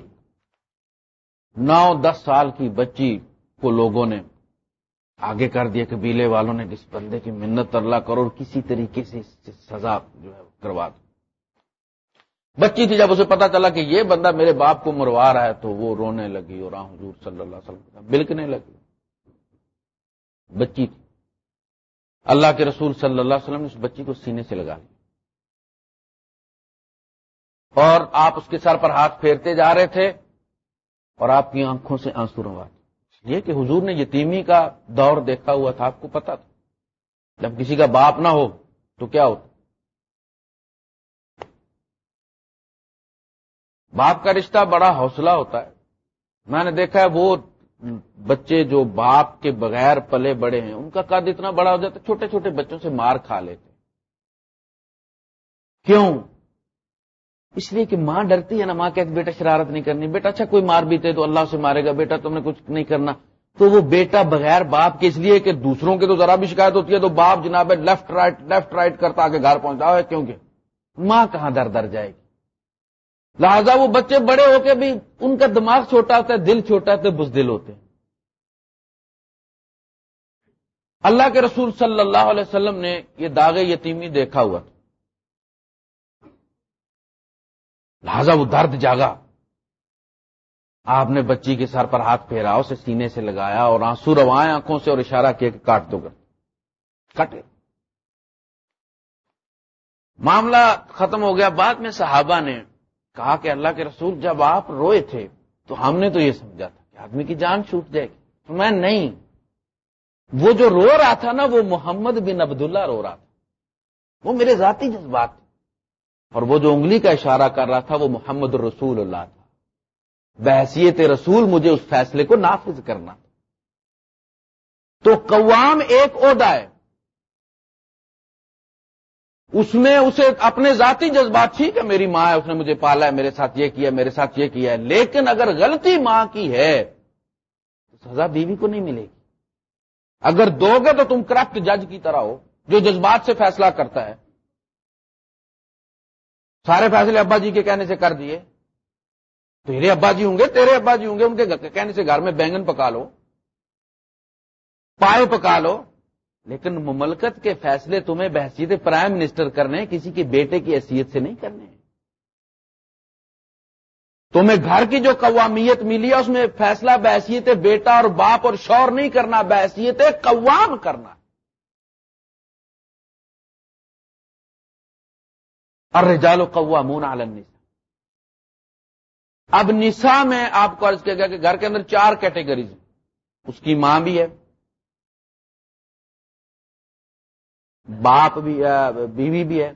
نو دس سال کی بچی کو لوگوں نے آگے کر دیا قبیلے والوں نے کس بندے کی منت اللہ کرو اور کسی طریقے سے سزا جو ہے کروا دو بچی تھی جب اسے پتا چلا کہ یہ بندہ میرے باپ کو مروا رہا ہے تو وہ رونے لگی اور حضور صلی اللہ علیہ وسلم بلکنے لگی۔ بچی تھی۔ اللہ کے رسول صلی اللہ علیہ وسلم نے اس بچی کو سینے سے لگا لیا۔ اور آپ اس کے سر پر ہاتھ پھیرتے جا رہے تھے۔ اور آپ کی آنکھوں سے آنسو روا یہ کہ حضور نے یتیمی کا دور دیکھا ہوا تھا، آپ کو پتا تھا۔ جب کسی کا باپ نہ ہو تو کیا ہوتا؟ باپ کا رشتہ بڑا حوصلہ ہوتا ہے۔ میں نے دیکھا ہے وہ بچے جو باپ کے بغیر پلے بڑے ہیں، ان کا قد اتنا بڑا ہو جاتا ہے، چھوٹے چھوٹے بچوں سے مار کھا لیتے کیوں؟ اس لیے کہ ماں ڈرتی ہے نا، ماں کہ بیٹا شرارت نہیں کرنی، بیٹا اچھا کوئی مار بھی بیتے تو اللہ سے مارے گا، بیٹا تم نے کچھ نہیں کرنا۔ تو وہ بیٹا بغیر باپ کے، اس لیے کہ دوسروں کے تو ذرا بھی شکایت ہوتی ہے تو باپ جناب لیفٹ رائٹ لیفٹ رائٹ کرتا آگے گھر پہنچا ہے کیونکہ ماں کہاں در در جائے گی؟ لہذا وہ بچے بڑے ہو کے بھی ان کا دماغ چھوٹا ہوتا ہے، دل چھوٹا ہوتا ہے بز دل ہوتے ہیں۔ اللہ کے رسول صلی اللہ علیہ وسلم نے یہ داغ یتیمی دیکھا ہوا تھا۔ لہذا وہ درد جاگا۔ آپ نے بچی کے سر پر ہاتھ پھیرا، اسے سینے سے لگایا اور آنسو روائے آنکھوں سے اور اشارہ کیا کہ کاٹ دو گا کٹے معاملہ ختم ہو گیا۔ بعد میں صحابہ نے کہا کہ اللہ کے رسول جب آپ روئے تھے تو ہم نے تو یہ سمجھا تھا کہ آدمی کی جان چھوٹ جائے گی۔ میں نہیں۔ وہ جو رو رہا تھا نا، وہ محمد بن عبداللہ رو رہا تھا۔ وہ میرے ذاتی جذبات اور وہ جو انگلی کا اشارہ کر رہا تھا وہ محمد رسول اللہ تھا۔ بحثیت رسول مجھے اس فیصلے کو نافذ کرنا۔ تھا تو قوام ایک عہدہ ہے۔ اس میں اسے اپنے ذاتی جذبات، ٹھیک ہے میری ماں ہے، اس نے مجھے پالا ہے، میرے ساتھ یہ کیا میرے ساتھ یہ کیا ہے، لیکن اگر غلطی ماں کی ہے، تو سزا بیوی کو نہیں ملے گی۔ اگر دو گے تو تم کرپٹ جج کی طرح ہو، جو جذبات سے فیصلہ کرتا ہے۔ سارے فیصلے ابا جی کے کہنے سے کر دیے۔ تیرے ابا جی ہوں گے، تیرے ابا جی ہوں گے، ان کے کہنے سے گھر میں بینگن پکا لو، پائے پکا لو۔ لیکن مملکت کے فیصلے تمہیں بحثیت پرائم منسٹر کرنے، کسی کے بیٹے کی حیثیت سے نہیں کرنے۔ تمہیں گھر کی جو قوامیت ملی ہے، اس میں فیصلہ بحثیت بیٹا اور باپ اور شور نہیں کرنا، بحثیت قوام کرنا۔ اور رجال و قوامون علی النساء۔ اب نسا میں آپ کو عرض کیا گیا کہ گھر کے اندر چار کیٹیگریز ہیں۔ اس کی ماں بھی ہے۔ باپ بھی ہے بیوی بھی ہے۔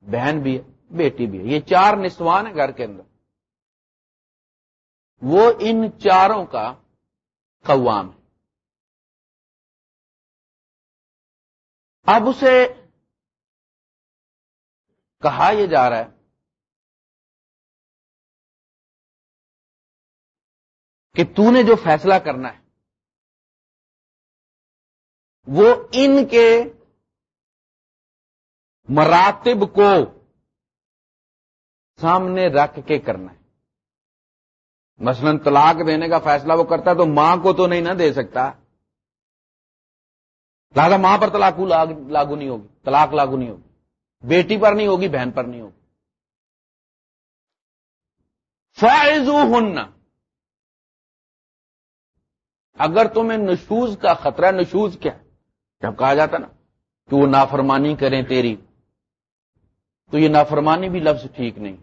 بہن بھی ہے۔ بیٹی بھی ہے۔ یہ چار نسوان ہیں گھر کے اندر۔ وہ ان چاروں کا قوام ہے۔ اب اسے کہا یہ جا رہا ہے۔ کہ تو نے جو فیصلہ کرنا ہے، وہ ان کے مراتب کو سامنے رکھ کے کرنا ہے۔ مثلا طلاق دینے کا فیصلہ وہ کرتا ہے تو ماں کو تو نہیں نہ دے سکتا۔ لہٰذا ماں پر طلاق لاگو نہیں ہوگی، طلاق لاگو نہیں ہوگی۔ بیٹی پر نہیں ہوگی، بہن پر نہیں ہوگی۔ فائز ہن اگر تمہیں نشوز کا خطرہ، نشوز کیا؟ جب کہا جاتا نا، کہ وہ نافرمانی کریں تیری۔ تو یہ نافرمانی بھی لفظ ٹھیک نہیں۔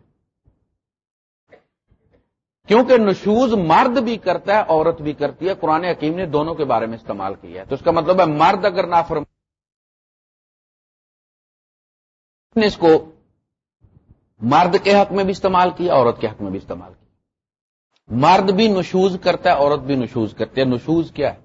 کیونکہ نشوز مرد بھی کرتا ہے، عورت بھی کرتی ہے۔ قرآن حکیم نے دونوں کے بارے میں استعمال کیا ہے۔ تو اس کا مطلب ہے، مرد اگر نافرمانی نافرم اس کو مرد کے حق میں بھی استعمال کیا، عورت کے حق میں بھی استعمال کیا۔ مرد بھی نشوز کرتا ہے، عورت بھی نشوز کرتی ہے۔ نشوز کیا ہے؟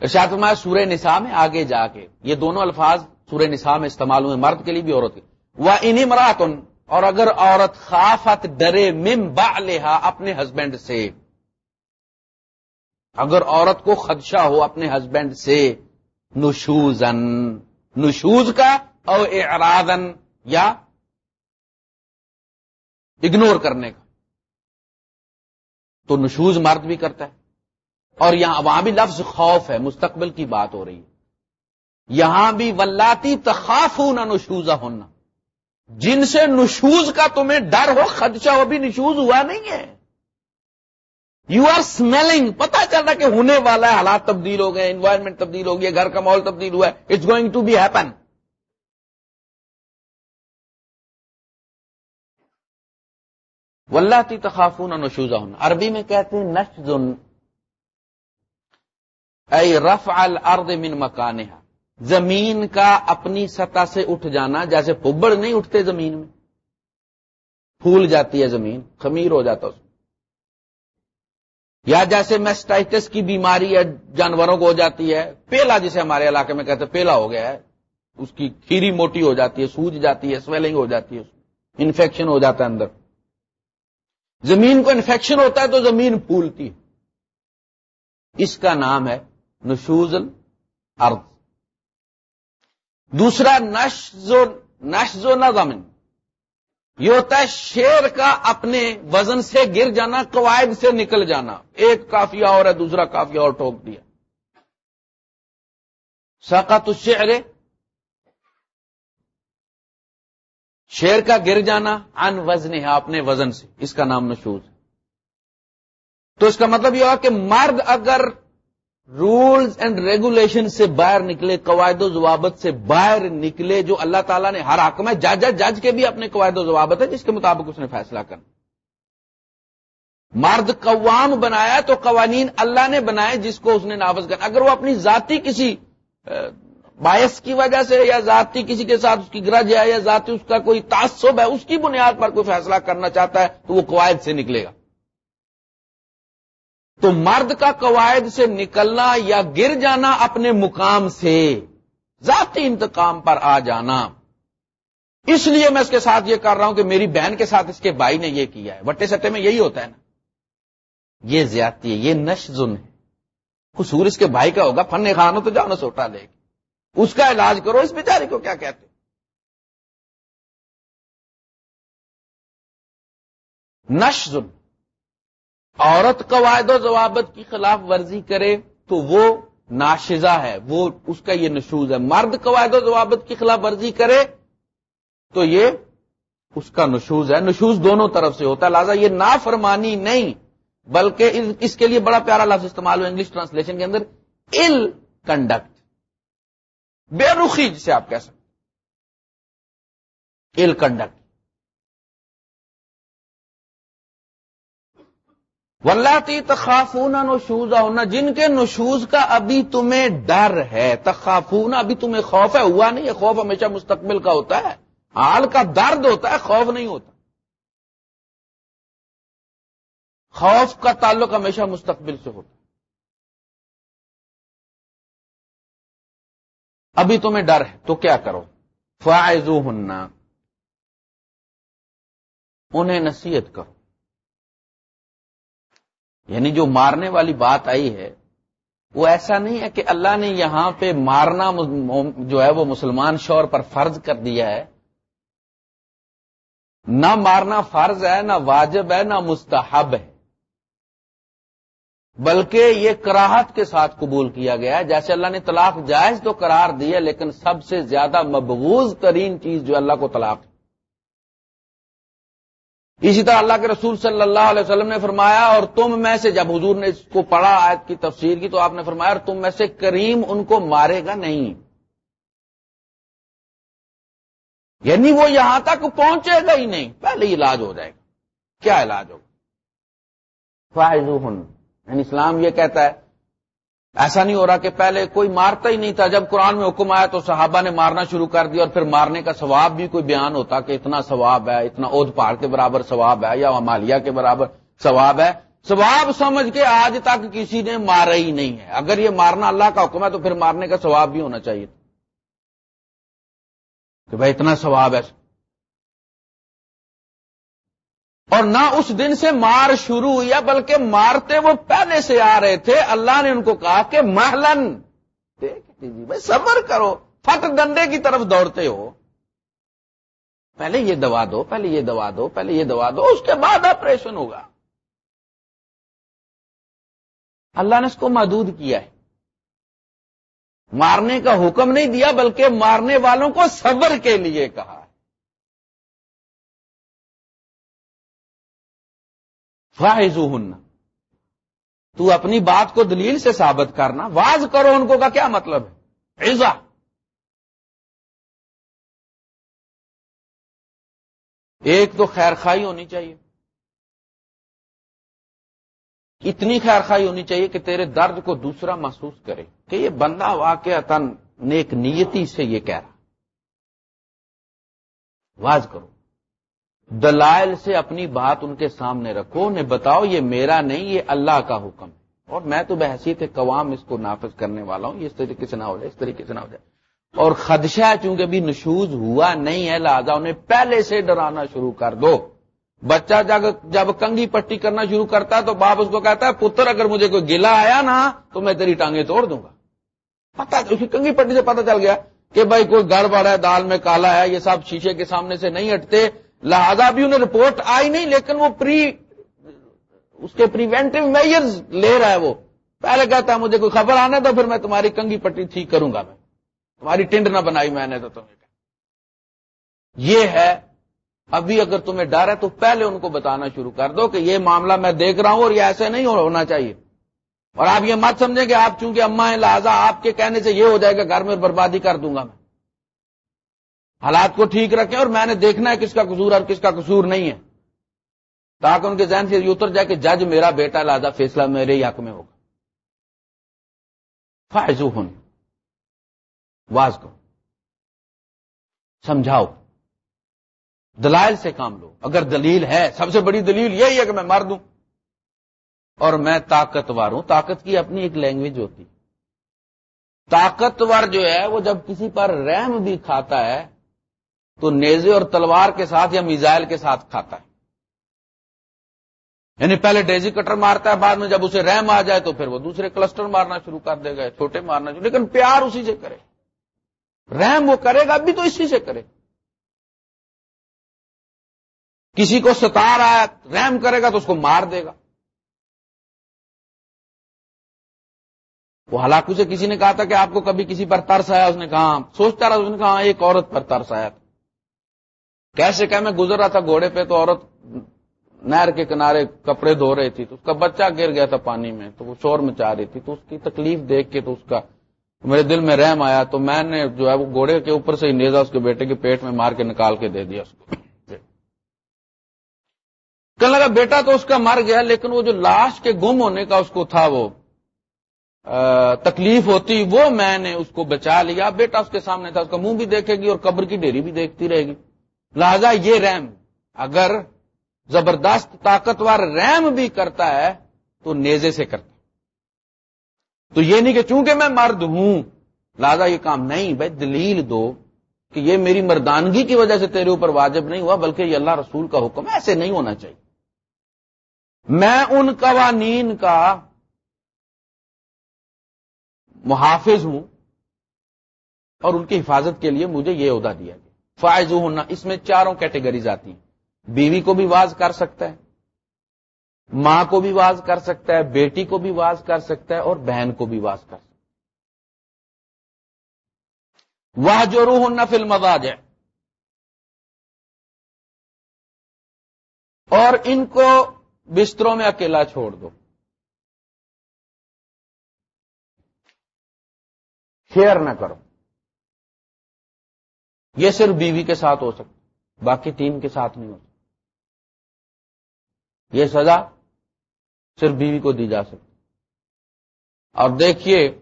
ارشاد فرمایا، سورہ نساء میں آگے جا کے، یہ دونوں الفاظ سورہ نساء میں استعمال ہوئے، مرد کے لیے بھی، عورت کے وہ انہیں مراتن اور اگر عورت خافت ڈرے مم با اپنے ہسبینڈ سے۔ اگر عورت کو خدشہ ہو اپنے ہسبینڈ سے، نشوزن۔ نشوز کا اور ارادن یا اگنور کرنے کا۔ تو نشوز مرد بھی کرتا ہے۔ اور یہاں وہاں بھی لفظ خوف ہے، مستقبل کی بات ہو رہی ہے۔ یہاں بھی ولاتی تخاف نہ نشوزہ ہونا جن سے نشوز کا تمہیں ڈر ہو، خدشہ ہو بھی نشوز ہوا نہیں ہے۔ یو آر اسمیلنگ پتا چل رہا کہ ہونے والا ہے، حالات تبدیل ہو گئے انوائرمنٹ تبدیل ہو گیا گھر کا ماحول تبدیل ہوا ہے۔ It's going to be happen ولہ تی تخافون نشوزہ عربی میں کہتے ہیں نشزن۔ اے رف الارض من مکانہ زمین کا اپنی سطح سے اٹھ جانا، جیسے پبڑ نہیں اٹھتے زمین میں۔ پھول جاتی ہے زمین، خمیر ہو جاتا اس میں۔ یا جیسے میسٹائٹس کی بیماری ہے، جانوروں کو ہو جاتی ہے۔ پیلا جسے ہمارے علاقے میں کہتے پیلا ہو گیا ہے۔ اس کی کھیری موٹی ہو جاتی ہے، سوج جاتی ہے، سویلنگ ہو جاتی ہے انفیکشن ہو جاتا ہے اندر۔ زمین کو انفیکشن ہوتا ہے تو زمین پھولتی ہے۔ اس کا نام ہے نشوزل ارض دوسرا نشو نشو نظم۔ یہ ہوتا ہے شیر کا اپنے وزن سے گر جانا، قواعد سے نکل جانا۔ ایک کافی اور ہے، دوسرا کافی اور ٹوک دیا۔ ساقت الشعر شیر کا گر جانا ان وزن ہے اپنے وزن سے، اس کا نام نشوز تو اس کا مطلب یہ ہوا کہ مرد اگر رولز اینڈ ریگولیشن سے باہر نکلے، قواعد و ضوابط سے باہر نکلے، جو اللہ تعالیٰ نے، ہر حکم ہے جج جج کے بھی اپنے قواعد و ضوابط ہے جس کے مطابق اس نے فیصلہ کرنا۔ مرد قوام بنایا تو قوانین اللہ نے بنائے، جس کو اس نے نافذ کرنا۔ اگر وہ اپنی ذاتی کسی باعث کی وجہ سے یا ذاتی کسی کے ساتھ اس کی گرج ہے یا ذاتی اس کا کوئی تعصب ہے، اس کی بنیاد پر کوئی فیصلہ کرنا چاہتا ہے تو وہ قواعد سے نکلے گا۔ تو مرد کا قواعد سے نکلنا یا گر جانا اپنے مقام سے، ذاتی انتقام پر آ جانا۔ اس لیے میں اس کے ساتھ یہ کر رہا ہوں کہ میری بہن کے ساتھ اس کے بھائی نے یہ کیا ہے۔ وٹے سٹے میں یہی ہوتا ہے نا۔ یہ زیادتی ہے، یہ نشزن ہے۔ قصور اس کے بھائی کا ہوگا فن خانوں تو جاؤ نہ سوٹا لے گی اس کا علاج کرو، اس بیچارے کو کیا کہتے نشزن، عورت قواعد و ضوابط کی خلاف ورزی کرے تو وہ ناشزہ ہے، وہ اس کا یہ نشوز ہے۔ مرد قواعد و ضوابط کی خلاف ورزی کرے تو یہ اس کا نشوز ہے۔ نشوز دونوں طرف سے ہوتا ہے۔ لہٰذا یہ نافرمانی نہیں، بلکہ اس کے لیے بڑا پیارا لفظ استعمال ہوا، انگلش ٹرانسلیشن کے اندر ال کنڈکٹ بے رخی جسے آپ کہہ سکتے ال کنڈکٹ ولاتی تخافون نشوز ہونا جن کے نشوز کا ابھی تمہیں ڈر ہے، تخافون، ابھی تمہیں خوف ہے، ہوا نہیں ہے، خوف ہمیشہ مستقبل کا ہوتا ہے۔ حال کا درد ہوتا ہے، خوف نہیں ہوتا۔ خوف کا تعلق ہمیشہ مستقبل سے ہوتا ہے۔ ابھی تمہیں ڈر ہے، تو کیا کرو؟ فائزو ہننا انہیں نصیحت کرو۔ یعنی جو مارنے والی بات آئی ہے، وہ ایسا نہیں ہے کہ اللہ نے یہاں پہ مارنا جو ہے وہ مسلمان شور پر فرض کر دیا ہے۔ نہ مارنا فرض ہے، نہ واجب ہے، نہ مستحب ہے۔ بلکہ یہ کراہت کے ساتھ قبول کیا گیا ہے۔ جیسے اللہ نے طلاق جائز تو قرار دی ہے، لیکن سب سے زیادہ مبغوض ترین چیز جو اللہ کو طلاق اسی طرح اللہ کے رسول صلی اللہ علیہ وسلم نے فرمایا، اور تم میں سے جب حضور نے اس کو پڑھا آیت کی تفسیر کی، تو آپ نے فرمایا، اور تم میں سے کریم ان کو مارے گا نہیں۔ یعنی وہ یہاں تک پہنچے گا ہی نہیں، پہلے علاج ہو جائے گا۔ کیا علاج ہوگا؟ فائز یعنی اسلام یہ کہتا ہے، ایسا نہیں ہو رہا کہ پہلے کوئی مارتا ہی نہیں تھا۔ جب قرآن میں حکم آیا تو صحابہ نے مارنا شروع کر دیا اور پھر مارنے کا ثواب بھی کوئی بیان ہوتا کہ اتنا ثواب ہے، اتنا اود پہاڑ کے برابر ثواب ہے یا مالیہ کے برابر ثواب ہے۔ ثواب سمجھ کے آج تک کسی نے مارا ہی نہیں ہے۔ اگر یہ مارنا اللہ کا حکم ہے تو پھر مارنے کا ثواب بھی ہونا چاہیے۔ کہ بھائی اتنا ثواب ہے۔ اور نہ اس دن سے مار شروع ہوئی بلکہ مارتے وہ پہلے سے آ رہے تھے۔ اللہ نے ان کو کہا کہ محلن جی، بھائی صبر کرو، پھٹ ڈنڈے کی طرف دوڑتے ہو۔ پہلے یہ دوا دو، پہلے یہ دوا دو، پہلے یہ دوا دو، اس کے بعد آپریشن ہوگا۔ اللہ نے اس کو محدود کیا ہے۔ مارنے کا حکم نہیں دیا، بلکہ مارنے والوں کو صبر کے لیے کہا فائز تو اپنی بات کو دلیل سے ثابت کرنا، واز کرو ان کو کا کیا مطلب ہے؟ ایزا ایک تو خیر خائی ہونی چاہیے۔ اتنی خیر خائی ہونی چاہیے کہ تیرے درد کو دوسرا محسوس کرے۔ کہ یہ بندہ واقع تن نیک نیتی سے یہ کہہ رہا۔ واز کرو۔ دلائل سے اپنی بات ان کے سامنے رکھو، انہیں بتاؤ، یہ میرا نہیں، یہ اللہ کا حکم ہے۔ اور میں تو بحثیت قوام اس کو نافذ کرنے والا ہوں، یہ اس طریقے سے نہ ہو جائے، اس طریقے سے نہ ہو جائے۔ اور خدشہ چونکہ بھی نشوز ہوا نہیں ہے، لہذا انہیں پہلے سے ڈرانا شروع کر دو۔ بچہ جب جب کنگی پٹی کرنا شروع کرتا ہے تو باپ اس کو کہتا ہے، پتر اگر مجھے کوئی گلا آیا نا تو میں تیری ٹانگیں توڑ دوں گا۔ پتا کنگی پٹی سے پتا چل گیا کہ بھائی کوئی گڑبڑ ہے، دال میں کالا ہے، یہ سب شیشے کے سامنے سے نہیں ہٹتے۔ لہذا بھی انہیں رپورٹ آئی نہیں، لیکن وہ پری اس کے پریونٹو میئرز لے رہا ہے وہ۔ پہلے کہتا ہے، مجھے کوئی خبر آنے تو پھر میں تمہاری کنگی پٹی ٹھیک کروں گا میں۔ تمہاری ٹنڈ نہ بنائی میں نے تو تمہیں۔ یہ ہے، ابھی اگر تمہیں ڈر ہے تو پہلے ان کو بتانا شروع کر دو کہ یہ معاملہ میں دیکھ رہا ہوں اور یہ ایسے نہیں ہونا چاہیے۔ اور آپ یہ مت سمجھیں کہ آپ، چونکہ اما ہیں، لہٰذا آپ کے کہنے سے یہ ہو جائے گا، گھر میں بربادی کر دوں گا میں۔ حالات کو ٹھیک رکھیں اور میں نے دیکھنا ہے کس کا قصور اور کس کا قصور نہیں ہے۔ تاکہ ان کے ذہن سے یہ اتر جائے کہ جج میرا بیٹا لہذا فیصلہ میرے ہی حق میں ہوگا۔ فائزو ہن واز کو۔ سمجھاؤ۔ دلائل سے کام لو۔ اگر دلیل ہے، سب سے بڑی دلیل یہی ہے کہ میں مر دوں۔ اور میں طاقتور ہوں۔ طاقت کی اپنی ایک لینگویج ہوتی۔ طاقتور جو ہے، وہ جب کسی پر رحم بھی کھاتا ہے تو نیزے اور تلوار کے ساتھ یا میزائل کے ساتھ کھاتا ہے۔ یعنی پہلے ڈیزی کٹر مارتا ہے، بعد میں جب اسے رحم آ جائے تو پھر وہ دوسرے کلسٹر مارنا شروع کر دے گا، چھوٹے مارنا شروع۔ لیکن پیار اسی سے کرے۔ رحم وہ کرے گا ابھی تو اسی سے کرے۔ کسی کو ستا رہا ہے رحم کرے گا تو اس کو مار دے گا۔ وہ ہلاکو سے کسی نے کہا تھا کہ آپ کو کبھی کسی پر ترس آیا، اس نے کہا ہاں، سوچتا رہا، اس نے کہا ہاں، ایک عورت پر ترس آیا تھا۔ کیسے کہ میں گزر رہا تھا گھوڑے پہ تو عورت نہر کے کنارے کپڑے دھو رہی تھی تو اس کا بچہ گر گیا تھا پانی میں تو وہ شور مچا رہی تھی تو اس کی تکلیف دیکھ کے تو اس کا میرے دل میں رحم آیا تو میں نے جو ہے وہ گھوڑے کے اوپر سے ہی نیزا اس کے بیٹے کے پیٹ میں مار کے نکال کے دے دیا اس کو۔ کہ لگا بیٹا تو اس کا مر گیا لیکن وہ جو لاش کے گم ہونے کا اس کو تھا وہ تکلیف ہوتی وہ میں نے اس کو بچا لیا۔ بیٹا اس کے سامنے تھا، اس کا منہ بھی دیکھے گی اور قبر کی ڈیری بھی دیکھتی رہے گی۔ لہذا یہ رحم اگر زبردست طاقتور رحم بھی کرتا ہے تو نیزے سے کرتا تو یہ نہیں کہ چونکہ میں مرد ہوں، لہذا یہ کام نہیں، بھائی دلیل دو کہ یہ میری مردانگی کی وجہ سے تیرے اوپر واجب نہیں ہوا، بلکہ یہ اللہ رسول کا حکم ایسے نہیں ہونا چاہیے۔ میں ان قوانین کا محافظ ہوں اور ان کی حفاظت کے لیے مجھے یہ عہدہ دیا گیا۔ فائز ہونا اس میں چاروں کیٹیگریز آتی ہیں۔ بیوی کو بھی واز کر سکتا ہے، ماں کو بھی واز کر سکتا ہے، بیٹی کو بھی واز کر سکتا ہے اور بہن کو بھی واز کر سکتا ہے۔ وہ جو روح نفل مزاج ہے اور ان کو بستروں میں اکیلا چھوڑ دو۔ شیئر نہ کرو۔ یہ صرف بیوی کے ساتھ ہو سکتا باقی تین کے ساتھ نہیں ہو سکتا۔ یہ سزا صرف بیوی کو دی جا سکتی اور دیکھیے،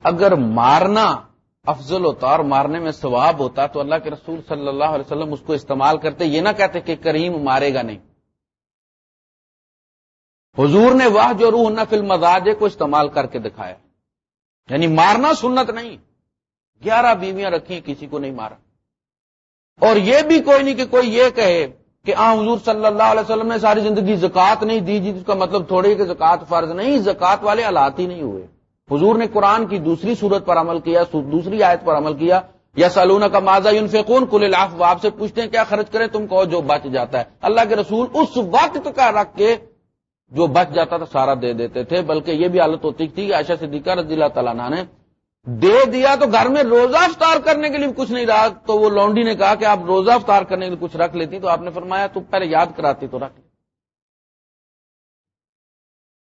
اگر مارنا افضل ہوتا اور مارنے میں ثواب ہوتا تو اللہ کے رسول صلی اللہ علیہ وسلم اس کو استعمال کرتے، یہ نہ کہتے کہ کریم مارے گا نہیں۔ حضور نے وہ جو روح نہ فلم مزاجے کو استعمال کر کے دکھایا۔ یعنی مارنا سنت نہیں۔ گیارہ بیویاں رکھی کسی کو نہیں مارا۔ اور یہ بھی کوئی نہیں کہ کوئی یہ کہے کہ آ، حضور صلی اللہ علیہ وسلم نے ساری زندگی زکات نہیں دی جی اس کا مطلب تھوڑی کہ زکات فرض نہیں زکات والے حالات ہی نہیں ہوئے۔ حضور نے قرآن کی دوسری صورت پر عمل کیا دوسری آیت پر عمل کیا۔ یا سلون کا ماضا یونفقون کل لاف آپ سے پوچھتے ہیں کیا خرچ کریں؟ تم کہو جو بچ جاتا ہے۔ اللہ کے رسول اس وقت کا رکھ کے جو بچ جاتا تھا سارا دے دیتے تھے، بلکہ یہ بھی حالت ہوتی تھی کہ عائشہ صدیقہ رضی اللہ تعالیٰ نے دے دیا تو گھر میں روزہ افطار کرنے کے لیے کچھ نہیں رہا، تو وہ لونڈی نے کہا کہ آپ روزہ افطار کرنے کے لیے کچھ رکھ لیتی، تو آپ نے فرمایا تو پہلے یاد کراتی تو رکھ لی۔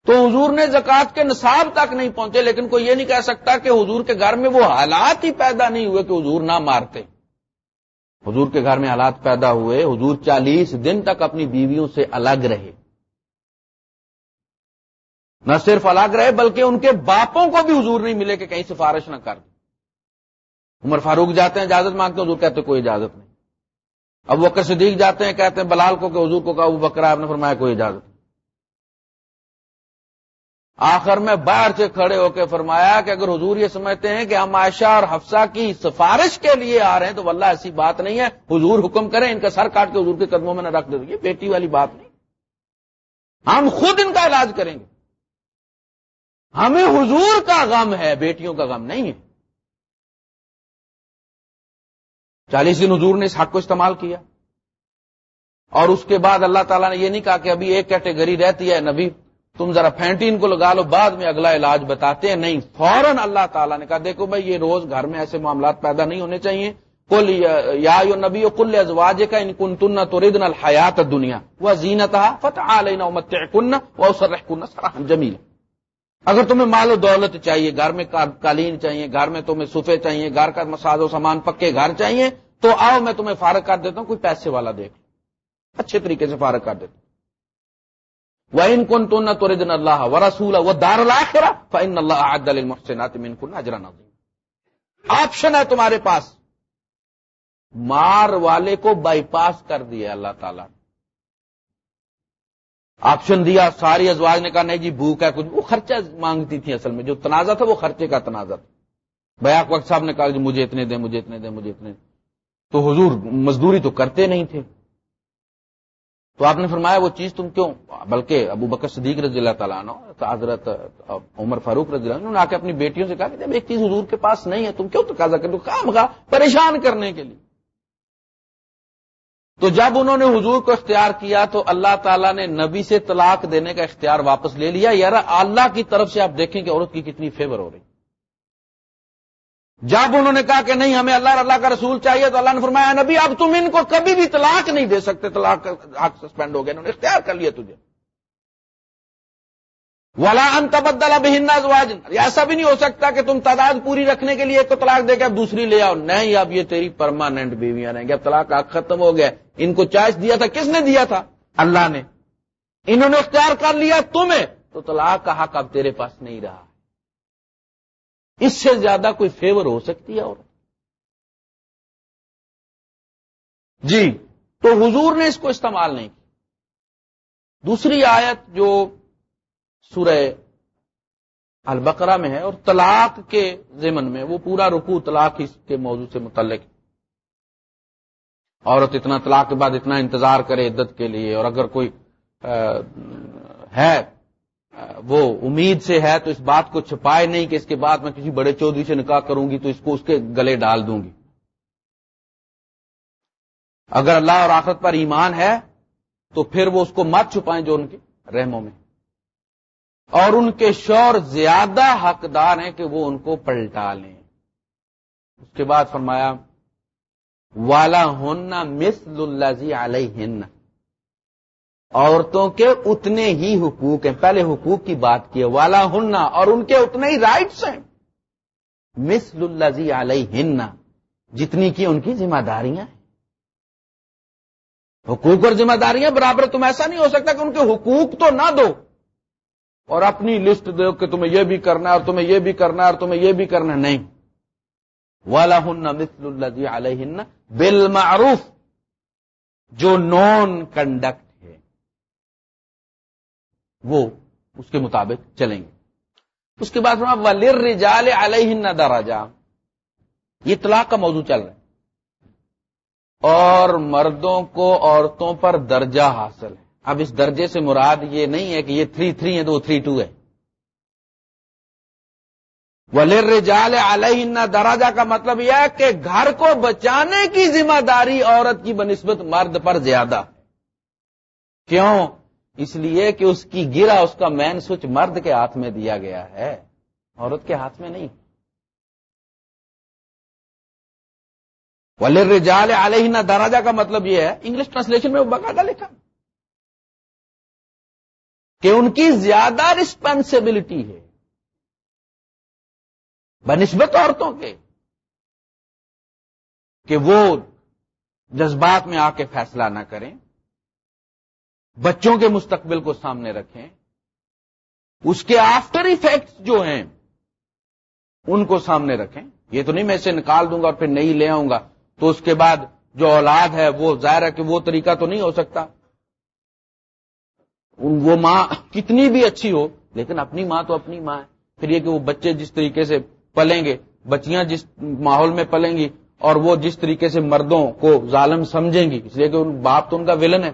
تو حضور نے زکات کے نصاب تک نہیں پہنچے، لیکن کوئی یہ نہیں کہہ سکتا کہ حضور کے گھر میں وہ حالات ہی پیدا نہیں ہوئے کہ حضور نہ مارتے۔ حضور کے گھر میں حالات پیدا ہوئے، حضور چالیس دن تک اپنی بیویوں سے الگ رہے۔ نہ صرف الگ رہے بلکہ ان کے باپوں کو بھی حضور نہیں ملے کہ کہیں سفارش نہ کر عمر فاروق جاتے ہیں، اجازت مانگتے ہیں، حضور کہتے کوئی اجازت نہیں۔ اب وہ صدیق جاتے ہیں، کہتے ہیں بلال کو کہ حضور کو کہا وہ بکرا آپ نے فرمایا کوئی اجازت نہیں۔ آخر میں باہر سے کھڑے ہو کے فرمایا کہ اگر حضور یہ سمجھتے ہیں کہ ہم عائشہ اور حفصہ کی سفارش کے لیے آ رہے ہیں تو واللہ ایسی بات نہیں ہے۔ حضور حکم کریں، ان کا سر کاٹ کے حضور کے قدموں میں نہ رکھ دے یہ بیٹی والی بات نہیں۔ ہم خود ان کا علاج کریں گے۔ ہمیں حضور کا غم ہے، بیٹیوں کا غم نہیں ہے۔ چالیس دن حضور نے اس حق کو استعمال کیا۔ اور اس کے بعد اللہ تعالیٰ نے یہ نہیں کہا کہ ابھی ایک کیٹیگری رہتی ہے، نبی، تم ذرا فینٹین کو لگا لو، بعد میں اگلا علاج بتاتے ہیں۔ نہیں، فوراً اللہ تعالیٰ نے کہا، دیکھو بھائی، یہ روز گھر میں ایسے معاملات پیدا نہیں ہونے چاہیے۔ کل یا نبی کل ازواج کا ان کن تن تو ردن الحیات دنیا وہ زینت فتح علیہ کن وہ سر کن سراہن جمیل اگر تمہیں مال و دولت چاہیے، گھر میں قالین چاہیے، گھر میں تمہیں صفے چاہیے، گھر کا مساج و سامان، پکے گھر چاہیے، تو آؤ میں تمہیں فارغ کر دیتا ہوں، کوئی پیسے والا دیکھ اچھے طریقے سے فارغ کر دیتا ہوں۔ وہ ان کن تو نہ اللہ و رسول وہ دار اللہ فن اللہ عدل من کن اجرا آپشن ہے تمہارے پاس۔ مار والے کو بائی پاس کر دیا اللہ تعالیٰ نے۔ آپشن دیا، ساری ازواج نے کہا، نہیں جی بھوک ہے، کچھ وہ خرچہ مانگتی تھی اصل میں، جو تنازع تھا وہ خرچے کا تنازع تھا۔ بیاق وقت صاحب نے کہا جی مجھے اتنے دیں، مجھے اتنے دیں، مجھے اتنے دیں۔ تو حضور مزدوری تو کرتے نہیں تھے۔ تو آپ نے فرمایا، وہ چیز تم کیوں بلکہ ابو بکر صدیق رضی اللہ تعالیٰ عنہ حضرت عمر فاروق رضی اللہ عنہ نے آ کے اپنی بیٹیوں سے کہا کہ جب ایک چیز حضور کے پاس نہیں ہے، تم کیوں تقاضا کر دو کام کا پریشان کرنے کے لیے۔ تو جب انہوں نے حضور کو اختیار کیا تو اللہ تعالیٰ نے نبی سے طلاق دینے کا اختیار واپس لے لیا۔ یار اللہ کی طرف سے آپ دیکھیں کہ عورت کی کتنی فیور ہو رہی۔ جب انہوں نے کہا کہ نہیں، ہمیں اللہ اللہ کا رسول چاہیے، تو اللہ نے فرمایا نبی، اب تم ان کو کبھی بھی طلاق نہیں دے سکتے، طلاق سسپینڈ ہو گیا انہوں نے اختیار کر لیا تجھے۔ ولا ان تبدلا بہننا زواجن ایسا بھی نہیں ہو سکتا کہ تم تعداد پوری رکھنے کے لیے ایک تو طلاق دے کے اب دوسری لے آؤ۔ نہیں، اب یہ تیری پرماننٹ بیویاں رہیں گے اب طلاق ختم ہو گیا۔ ان کو چوائس دیا تھا۔ کس نے دیا تھا؟ اللہ نے۔ انہوں نے اختیار کر لیا تمہیں۔ تو طلاق کا حق اب تیرے پاس نہیں رہا۔ اس سے زیادہ کوئی فیور ہو سکتی ہے اور؟ جی تو حضور نے اس کو استعمال نہیں کیا۔ دوسری آیت جو سورہ البقرہ میں ہے اور طلاق کے ضمن میں، وہ پورا رکو طلاق اس کے موضوع سے متعلق عورت اتنا طلاق کے بعد اتنا انتظار کرے عدت کے لیے اور اگر کوئی ہے وہ امید سے ہے تو اس بات کو چھپائے نہیں کہ اس کے بعد میں کسی بڑے چودھری سے نکاح کروں گی تو اس کو اس کے گلے ڈال دوں گی۔ اگر اللہ اور آخرت پر ایمان ہے تو پھر وہ اس کو مت چھپائیں جو ان کے رحموں میں۔ اور ان کے شور زیادہ حقدار ہیں کہ وہ ان کو پلٹا لیں۔ اس کے بعد فرمایا والا ہونا مسل اللہ علیہ عورتوں کے اتنے ہی حقوق ہیں۔ پہلے حقوق کی بات کی والا ہننا اور ان کے اتنے ہی رائٹس ہیں۔ مسل اللہ علیہ جتنی کی ان کی ذمہ داریاں ہیں۔ حقوق اور ذمہ داریاں برابر تم ایسا نہیں ہو سکتا کہ ان کے حقوق تو نہ دو۔ اور اپنی لسٹ دو کہ تمہیں یہ بھی کرنا ہے اور تمہیں یہ بھی کرنا ہے اور تمہیں یہ بھی کرنا نہیں۔ والا ہن مسل اللہ علیہ بالمعروف۔ جو نان کنڈکٹ ہے۔ وہ اس کے مطابق چلیں گے۔ اس کے بعد ولر رجال علیہ دراجا یہ طلاق کا موضوع چل رہا ہے۔ اور مردوں کو عورتوں پر درجہ حاصل ہے۔ اب اس درجے سے مراد یہ نہیں ہے کہ یہ تھری تھری ہے تو وہ تھری ٹو ہے۔ ولر رجال علیہ دراجہ کا مطلب یہ ہے کہ گھر کو بچانے کی ذمہ داری عورت کی بنسبت مرد پر زیادہ۔ کیوں؟ اس لیے کہ اس کی گرا، اس کا مین سوچ مرد کے ہاتھ میں دیا گیا ہے، عورت کے ہاتھ میں نہیں۔ ولر رجال علیہ دراجہ کا مطلب یہ ہے، انگلش ٹرانسلیشن میں وہ باقاعدہ لکھا۔ کہ ان کی زیادہ رسپانسبلٹی ہے۔ بنسبت عورتوں کے۔ کہ وہ جذبات میں آ کے فیصلہ نہ کریں۔ بچوں کے مستقبل کو سامنے رکھیں۔ اس کے آفٹر ایفیکٹس جو ہیں، ان کو سامنے رکھیں۔ یہ تو نہیں میں اسے نکال دوں گا اور پھر نہیں لے آؤں گا۔ تو اس کے بعد جو اولاد ہے، وہ ظاہر ہے کہ وہ طریقہ تو نہیں ہو سکتا۔ وہ ماں کتنی بھی اچھی ہو، لیکن اپنی ماں تو اپنی ماں ہے۔ پھر یہ کہ وہ بچے جس طریقے سے پلیں گے، بچیاں جس ماحول میں پلیں گی اور وہ جس طریقے سے مردوں کو ظالم سمجھیں گی، اس لیے کہ باپ تو ان کا ولن ہے۔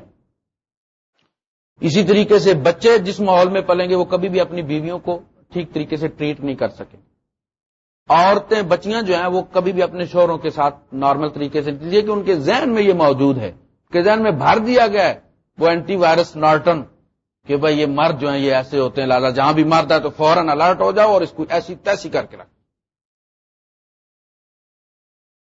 اسی طریقے سے بچے جس ماحول میں پلیں گے، وہ کبھی بھی اپنی بیویوں کو ٹھیک طریقے سے ٹریٹ نہیں کر سکیں۔ عورتیں، بچیاں جو ہیں، وہ کبھی بھی اپنے شوہروں کے ساتھ نارمل طریقے سے کہ ان کے ذہن میں یہ موجود ہے کہ ذہن میں بھر دیا گیا ہے، وہ اینٹی وائرس نارٹن کہ بھائی یہ مرد جو ہیں یہ ایسے ہوتے ہیں لالا جہاں بھی مرد ہے تو فوراً الرٹ ہو جاؤ اور اس کو ایسی تیسی کر کے رکھ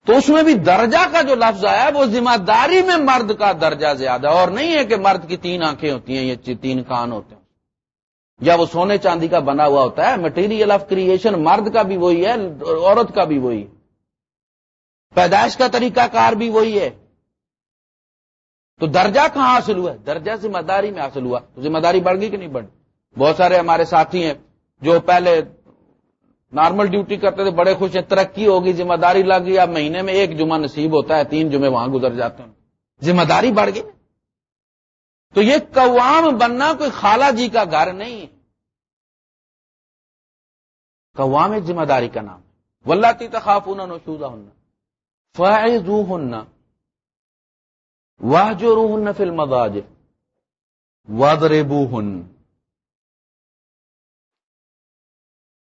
تو اس میں بھی درجہ کا جو لفظ آیا وہ ذمہ داری میں مرد کا درجہ زیادہ اور نہیں ہے کہ مرد کی تین آنکھیں ہوتی ہیں یا تین کان ہوتے ہیں۔ یا وہ سونے چاندی کا بنا ہوا ہوتا ہے مٹیریل آف کریشن مرد کا بھی وہی ہے، عورت کا بھی وہی پیدائش کا طریقہ کار بھی وہی ہے۔ تو درجہ کہاں حاصل ہوا ہے؟ درجہ ذمہ داری میں حاصل ہوا۔ تو ذمہ داری بڑھ گئی کہ نہیں بڑھ بہت سارے ہمارے ساتھی ہیں جو پہلے نارمل ڈیوٹی کرتے تھے، بڑے خوش ہیں، ترقی ہوگی، ذمہ داری لگ گئی، اب مہینے میں ایک جمعہ نصیب ہوتا ہے، تین جمعے وہاں گزر جاتے ہیں۔ ذمہ داری بڑھ گئی۔ تو یہ قوام بننا کوئی خالہ جی کا گھر نہیں ہے۔ قوام ذمہ داری کا نام ولہ تی تخاف ہونا نوشوزہ ہونا فائز ہونا واہ جو روح فل مداج وادربو ہن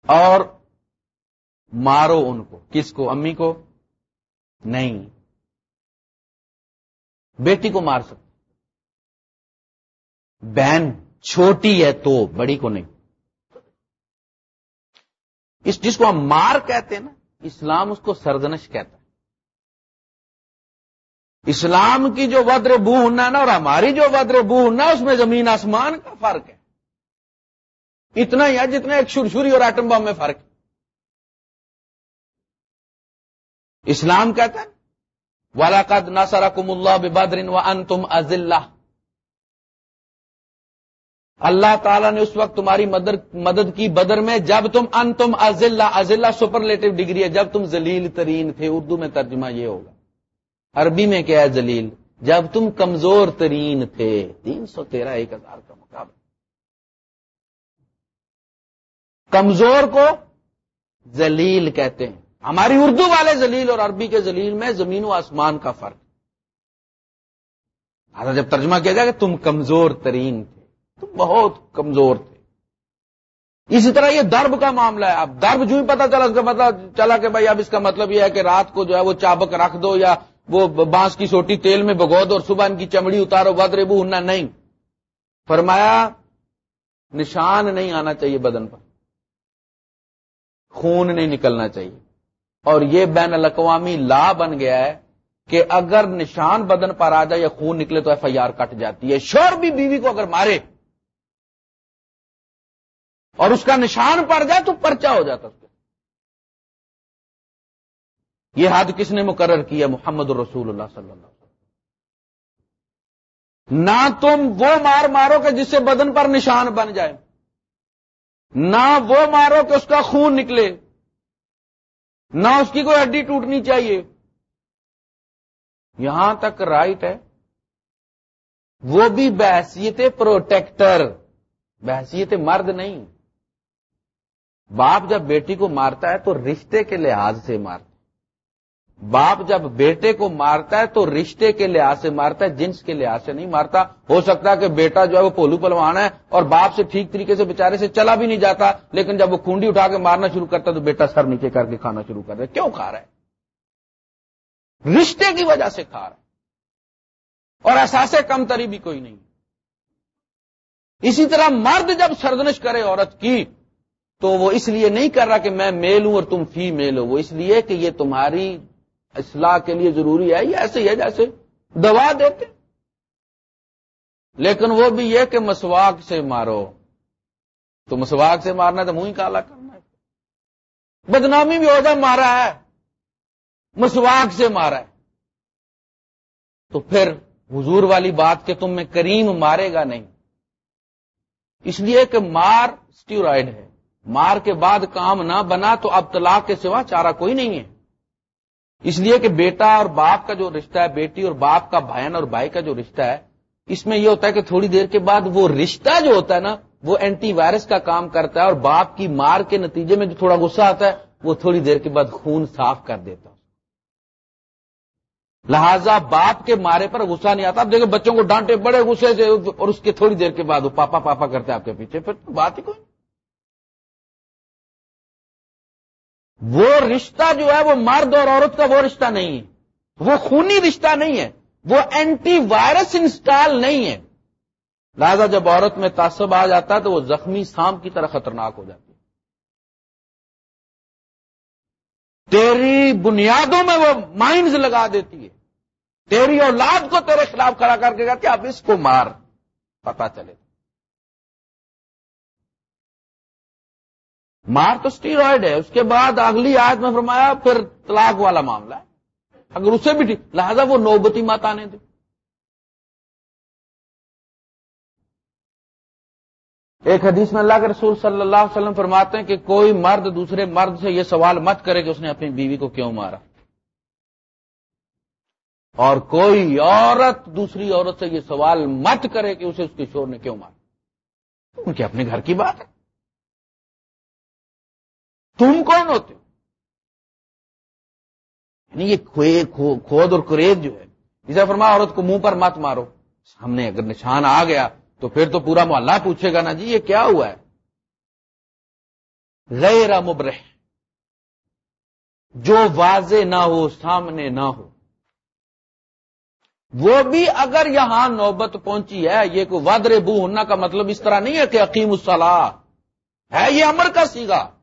اور مارو ان کو. کس کو؟ امی کو؟ نہیں. بیٹی کو مار سکتے. بہن چھوٹی ہے تو، بڑی کو نہیں. اس جس کو ہم مار کہتے ہیں نا، اسلام اس کو سردنش کہتا ہے. اسلام کی جو ودر بو ہونا ہے نا اور ہماری جو ودر بو ہونا ہے، اس میں زمین آسمان کا فرق ہے۔ اتنا ہی ہے جتنا ایک شرشری اور ایٹم بم میں فرق ہے۔ اسلام کہتا ہے والاقد ناسارا کم اللہ بادرین و ان تم اللہ تعالیٰ نے اس وقت تمہاری مدد کی بدر میں، جب تم ان تم ازلہ ازلہ سپرلیٹو ڈگری ہے، جب تم ذلیل ترین تھے، اردو میں ترجمہ یہ ہوگا۔ عربی میں کیا ہے زلیل جب تم کمزور ترین تھے، تین سو تیرہ ایک ہزار کا مقابلہ۔ کمزور کو زلیل کہتے ہیں۔ ہماری اردو والے زلیل اور عربی کے زلیل میں زمین و آسمان کا فرق۔ جب ترجمہ کیا جائے کہ تم کمزور ترین تھے۔ تم بہت کمزور تھے۔ اسی طرح یہ درب کا معاملہ ہے۔ اب درب جو ہی پتا چلا، اس کا پتا چلا کہ بھائی اب اس کا مطلب یہ ہے کہ رات کو جو ہے وہ چابک رکھ دو یا وہ بانس کی سوٹی تیل میں بگو دو اور صبح ان کی چمڑی اتارو ود ریبو ہننا نہیں۔ فرمایا، نشان نہیں آنا چاہیے بدن پر۔ خون نہیں نکلنا چاہیے۔ اور یہ بین الاقوامی لا بن گیا ہے کہ اگر نشان بدن پر آ جائے یا خون نکلے تو ایف آئی آر کٹ جاتی ہے۔ شور بھی بیوی کو اگر مارے اور اس کا نشان پڑ جائے تو پرچا ہو جاتا اس یہ حد کس نے مقرر کیا محمد رسول اللہ صلی اللہ علیہ وسلم۔ نہ تم وہ مار مارو کہ جس سے بدن پر نشان بن جائے۔ نہ وہ مارو کہ اس کا خون نکلے۔ نہ اس کی کوئی ہڈی ٹوٹنی چاہیے۔ یہاں تک رائٹ ہے۔ وہ بھی بحثیت پروٹیکٹر بحثیت مرد نہیں۔ باپ جب بیٹی کو مارتا ہے تو رشتے کے لحاظ سے مارتا باپ جب بیٹے کو مارتا ہے تو رشتے کے لحاظ سے مارتا ہے، جنس کے لحاظ سے نہیں مارتا۔ ہو سکتا ہے کہ بیٹا جو ہے وہ پولو پلوان ہے اور باپ سے ٹھیک طریقے سے بےچارے سے چلا بھی نہیں جاتا، لیکن جب وہ کنڈی اٹھا کے مارنا شروع کرتا تو بیٹا سر نیچے کر کے کھانا شروع کر رہا ہے۔ کیوں کھا رہا ہے؟ رشتے کی وجہ سے کھا رہا ہے۔ اور احساس کم تری بھی کوئی نہیں۔ اسی طرح مرد جب سردنش کرے عورت کی تو وہ اس لیے نہیں کر رہا کہ میں میل ہوں اور تم فی میل ہو، وہ اس لیے کہ یہ تمہاری اصلاح کے لیے ضروری ہے، یہ ایسے ہی ہے جیسے دوا دیتے۔ لیکن وہ بھی یہ کہ مسواک سے مارو۔ تو مسواک سے مارنا تو منہ ہی کالا کرنا ہے۔ بدنامی بھی عہدہ مارا ہے۔ مسواک سے مارا ہے۔ تو پھر حضور والی بات کہ تم میں کریم مارے گا نہیں۔ اس لیے کہ مار اسٹیورائڈ ہے۔ مار کے بعد کام نہ بنا تو اب طلاق کے سوا چارہ کوئی نہیں ہے۔ اس لیے کہ بیٹا اور باپ کا جو رشتہ ہے، بیٹی اور باپ کا، بہن اور بھائی کا جو رشتہ ہے، اس میں یہ ہوتا ہے کہ تھوڑی دیر کے بعد وہ رشتہ جو ہوتا ہے نا، وہ اینٹی وائرس کا کام کرتا ہے اور باپ کی مار کے نتیجے میں جو تھوڑا غصہ آتا ہے، وہ تھوڑی دیر کے بعد خون صاف کر دیتا لہذا باپ کے مارے پر غصہ نہیں آتا۔ اب دیکھیں بچوں کو ڈانٹے، بڑے غصے سے اور اس کے تھوڑی دیر کے بعد وہ پاپا پاپا کرتے آپ کے پیچھے۔ پھر بات ہی کوئی وہ رشتہ جو ہے وہ مرد اور عورت کا وہ رشتہ نہیں ہے۔ وہ خونی رشتہ نہیں ہے۔ وہ اینٹی وائرس انسٹال نہیں ہے۔ لہذا جب عورت میں تعصب آ جاتا ہے تو وہ زخمی سام کی طرح خطرناک ہو جاتی ہے۔ تیری بنیادوں میں وہ مائنز لگا دیتی ہے۔ تیری اولاد کو تیرے خلاف کھڑا کر کے کہتی اب اس کو مار۔ پتا چلے۔ مار تو اسٹیرائڈ ہے، اس کے بعد اگلی آیت میں فرمایا، پھر طلاق والا معاملہ ہے۔ اگر اسے بھی ٹھیک، لہذا وہ نوبتی مات آنے دے ایک حدیث میں اللہ کے رسول صلی اللہ علیہ وسلم فرماتے ہیں کہ کوئی مرد دوسرے مرد سے یہ سوال مت کرے کہ اس نے اپنی بیوی کو کیوں مارا۔ اور کوئی عورت دوسری عورت سے یہ سوال مت کرے کہ اسے اس کے شور نے کیوں مارا۔ ان کے اپنے گھر کی بات ہے۔ تم کون ہوتے ہو یعنی یہ کھود اور کریز جو ہے جسے فرما عورت کو منہ پر مت مارو۔ سامنے اگر نشان آ گیا تو پھر تو پورا محلہ پوچھے گا نا جی یہ کیا ہوا ہے؟ غیر مبرح۔ جو واضح نہ ہو، سامنے نہ ہو۔ وہ بھی اگر یہاں نوبت پہنچی ہے، یہ کوئی وادر بو ہونا کا مطلب اس طرح نہیں ہے کہ عقیم الصلاح ہے یہ امر کا سیگا۔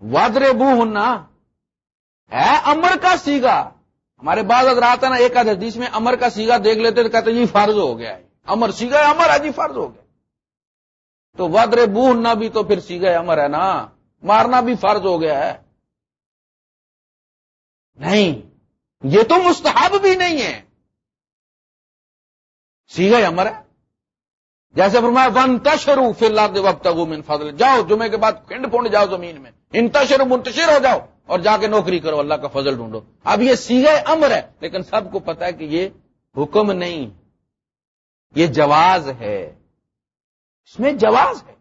وادر بو ہونا ہے امر کا سیگا۔ ہمارے بعد اگر آتا نا، ایک حدیث میں امر کا سیگا دیکھ لیتے تو کہتے جی فرض ہو گیا ہے۔ امر سیگا امر ہے جی فرض ہو گیا۔ تو وادر بو ہونا بھی تو پھر سیگا امر ہے نا۔ مارنا بھی فرض ہو گیا ہے۔ نہیں، یہ تو مستحب بھی نہیں ہے۔ سیگا امر ہے۔ جیسے فرمایا ون تشرو فی اللہ وقت من فضل۔ جاؤ، جمعے کے بعد کنڈ پونڈ جاؤ زمین میں۔ انتشر منتشر ہو جاؤ اور جا کے نوکری کرو، اللہ کا فضل ڈھونڈو۔ اب یہ سیگے امر ہے، لیکن سب کو پتا ہے کہ یہ حکم نہیں۔ یہ جواز ہے۔ اس میں جواز ہے۔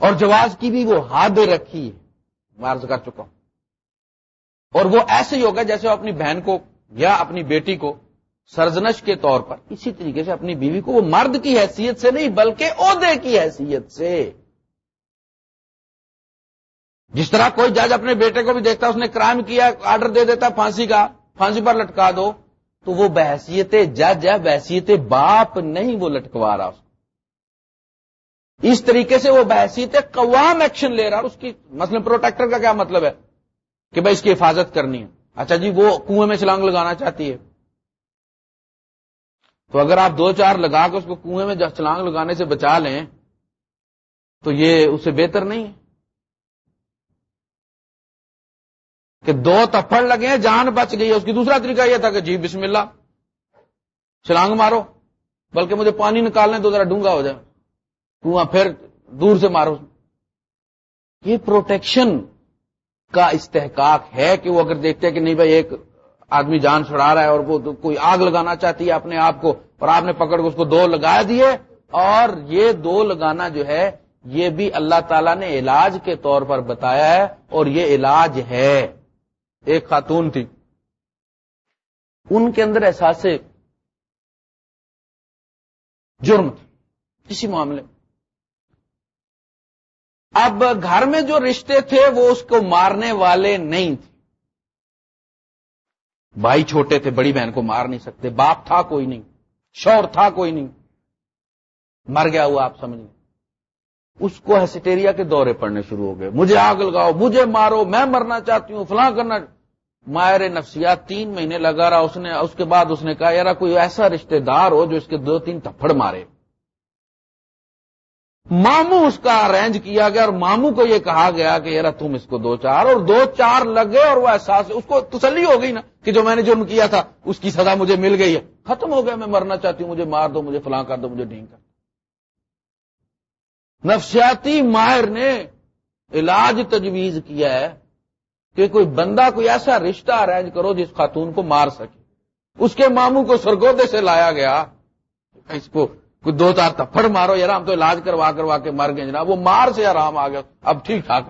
اور جواز کی بھی وہ حد رکھی ہے۔ مارز کر چکا ہوں۔ اور وہ ایسے ہی ہوگا جیسے وہ اپنی بہن کو یا اپنی بیٹی کو سرزنش کے طور پر، اسی طریقے سے اپنی بیوی کو وہ مرد کی حیثیت سے نہیں، بلکہ عہدے کی حیثیت سے۔ جس طرح کوئی جج اپنے بیٹے کو بھی دیکھتا اس نے کرائم کیا آرڈر دے دیتا، پھانسی کا، پھانسی پر لٹکا دو، تو وہ بحثیت جج ہے، بحثیت باپ نہیں، وہ لٹکوا رہا اس کو۔ اس طریقے سے وہ بحثیت قوام ایکشن لے رہا اس کی، مثلا پروٹیکٹر کا کیا مطلب ہے؟ کہ بھائی اس کی حفاظت کرنی ہے۔ اچھا جی وہ کنویں میں چھلانگ لگانا چاہتی ہے۔ تو اگر آپ دو چار لگا کے اس کو کنویں میں چھلانگ لگانے سے بچا لیں، تو یہ اسے بہتر نہیں ہے۔ کہ دو تفڑ لگے ہیں، جان بچ گئی ہے۔ اس کی دوسرا طریقہ یہ تھا کہ جی بسم اللہ، چھلانگ مارو، بلکہ مجھے پانی نکالنے تو ذرا ڈونگا ہو جائے۔ کنواں پھر دور سے مارو۔ یہ پروٹیکشن کا استحقاق ہے کہ وہ اگر دیکھتے کہ نہیں بھائی، ایک آدمی جان چھڑا رہا ہے اور وہ کوئی آگ لگانا چاہتی ہے اپنے آپ کو اور آپ نے پکڑ کے اس کو دو لگا دیے اور یہ دو لگانا جو ہے، یہ بھی اللہ تعالی نے علاج کے طور پر بتایا ہے اور یہ علاج ہے۔ ایک خاتون تھی۔ ان کے اندر احساس جرم تھی کسی معاملے۔ اب گھر میں جو رشتے تھے وہ اس کو مارنے والے نہیں تھے۔ بھائی چھوٹے تھے، بڑی بہن کو مار نہیں سکتے۔ باپ تھا، کوئی نہیں۔ شور تھا، کوئی نہیں۔ مر گیا ہوا، آپ سمجھیں اس کو ہیسیٹیریا کے دورے پڑنے شروع ہو گئے۔ مجھے آگ لگاؤ، مجھے مارو، میں مرنا چاہتی ہوں، فلاں کرنا مائر نفسیات تین مہینے لگا رہا اس نے، اس کے بعد اس نے کہا یار کوئی ایسا رشتہ دار ہو جو اس کے دو تین تھپڑ مارے۔ ماموں اس کا ارینج کیا گیا اور ماموں کو یہ کہا گیا کہ یار تم اس کو دو چار، اور دو چار لگے اور وہ احساس، اس کو تسلی ہو گئی نا کہ جو میں نے جرم کیا تھا، اس کی سزا مجھے مل گئی ہے۔ ختم ہو گیا، میں مرنا چاہتی ہوں، مجھے مار دو، مجھے فلاں کر دو، مجھے ڈھینگ کر نفسیاتی ماہر نے علاج تجویز کیا ہے۔ کہ کوئی بندہ کوئی ایسا رشتہ ارینج کرو جس خاتون کو مار سکے۔ اس کے ماموں کو سرگودے سے لایا گیا۔ اس کو کوئی دو چار تھپڑ مارو، یار ہم تو علاج کروا کروا کے مر گئے جناب۔ وہ مار سے آرام آ گیا۔ اب ٹھیک ٹھاک۔